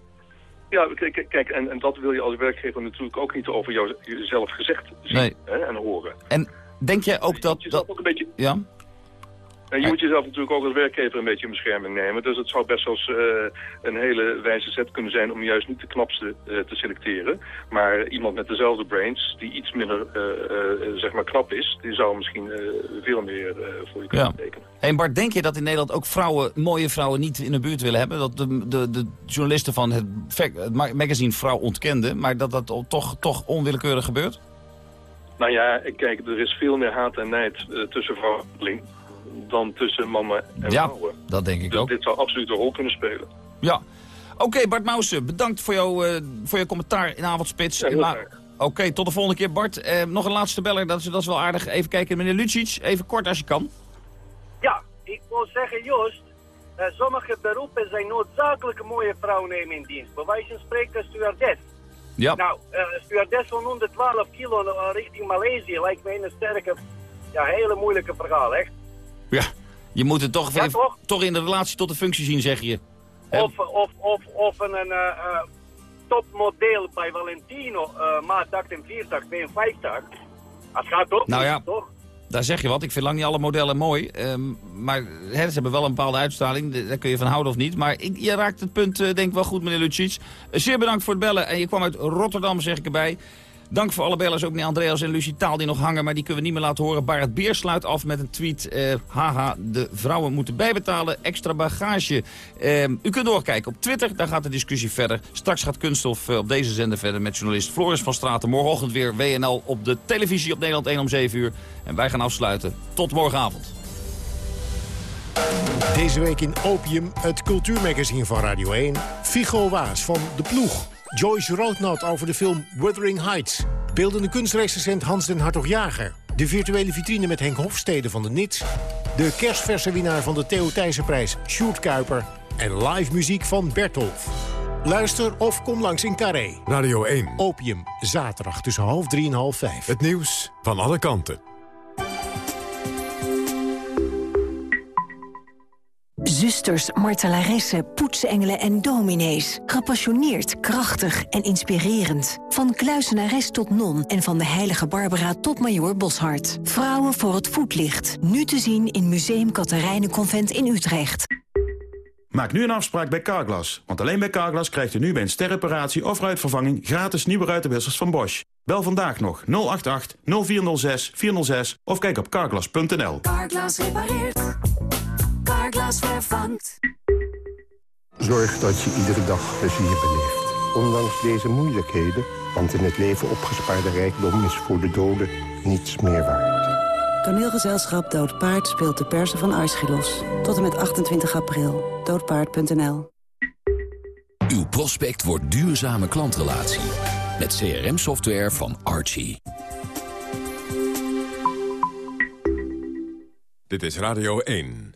Ja, kijk, kijk en, en dat wil je als werkgever natuurlijk ook niet over jou, jezelf gezegd zien Nee. hè, en horen. En denk jij ook dat... dat... Ook een beetje, Ja? En je moet jezelf natuurlijk ook als werkgever een beetje in bescherming nemen. Dus het zou best wel eens eh, een hele wijze zet kunnen zijn om juist niet de knapste eh, te selecteren. Maar iemand met dezelfde brains, die iets minder eh, zeg maar knap is, die zou misschien veel meer voor je kunnen Ja. betekenen. Hey Bart, denk je dat in Nederland ook vrouwen, mooie vrouwen niet in de buurt willen hebben? Dat de, de, de journalisten van het, magazine Vrouw ontkenden, maar dat dat toch, toch onwillekeurig gebeurt? Nou ja, kijk, er is veel meer haat en nijd tussen vrouwen en dan tussen mannen en Ja, vrouwen. dat denk ik Dus ook. dit zou absoluut een rol kunnen spelen. Ja. Oké, Bart Mousen, bedankt voor, jou, eh, voor je commentaar in Avondspits. Ja. Oké, tot de volgende keer. Bart, eh, nog een laatste beller, dat is, dat is wel aardig. Even kijken, meneer Lucic, even kort als je kan. Ja, ik wil zeggen, Joost, eh, sommige beroepen zijn noodzakelijk een mooie vrouw nemen in dienst. Bij wijze van spreken stewardess. Ja. Nou, eh stewardess van 112 kilo richting Maleisië lijkt me een sterke, ja, hele moeilijke verhaal, echt. Ja. Je moet het toch, Ja, toch? toch in de relatie tot de functie zien, zeg je. Of, of, of, of een eh, eh, topmodel bij Valentino, eh maat 48, 52. Dat gaat ook Nou ja. toch? Daar zeg je wat. Ik vind lang niet alle modellen mooi. ehm, maar hè, ze hebben wel een bepaalde uitstraling. Daar kun je van houden of niet. Maar ik, je raakt het punt denk ik wel goed, meneer Lucic. Zeer bedankt voor het bellen. En je kwam uit Rotterdam, zeg ik erbij. Dank voor alle bellers, ook meneer Andreas en Lucie Taal die nog hangen. Maar die kunnen we niet meer laten horen. Barend Beer sluit af met een tweet. eh, haha, de vrouwen moeten bijbetalen. Extra bagage. Ehm, u kunt doorkijken op Twitter. Daar gaat de discussie verder. Straks gaat Kunststof eh, op deze zender verder met journalist Floris van Straten. Morgenochtend weer WNL op de televisie op Nederland 1 om 7 uur. En wij gaan afsluiten. Tot morgenavond. Deze week in Opium, het cultuurmagazine van Radio 1. Figo Waas van De Ploeg. Joyce Roodnat over de film Wuthering Heights. Beeldende kunstrecensent Hans den Hartog-Jager. De virtuele vitrine met Henk Hofstede van de Nits. De kerstverse winnaar van de Theo Thijssenprijs, Sjoerd Kuiper. en live muziek van Bertolf. Luister of kom langs in Carré. Radio 1. Opium, zaterdag tussen half drie en half vijf. Het nieuws van alle kanten. Zusters, martelaressen, poetsengelen en dominees. Gepassioneerd, krachtig en inspirerend. Van kluisenares tot non en van de heilige Barbara tot Major Boshart. Vrouwen voor het voetlicht. Nu te zien in Museum Katharijnenconvent in Utrecht. Maak nu een afspraak bij Carglass. Want alleen bij Carglass krijgt u nu bij een sterreparatie of ruitvervanging... gratis nieuwe ruitenwissers van Bosch. Bel vandaag nog 088 0406 406 of kijk op carglass.nl. Carglass repareert. Vervangt. Zorg dat je iedere dag plezier beleeft. Ondanks deze moeilijkheden, want in het leven opgespaarde rijkdom is voor de doden niets meer waard. Toneelgezelschap Dood Paard speelt de persen van Aeschylos. Tot en met 28 april. Doodpaard.nl Uw prospect wordt duurzame klantrelatie. Met CRM-software van Archie. Dit is Radio 1.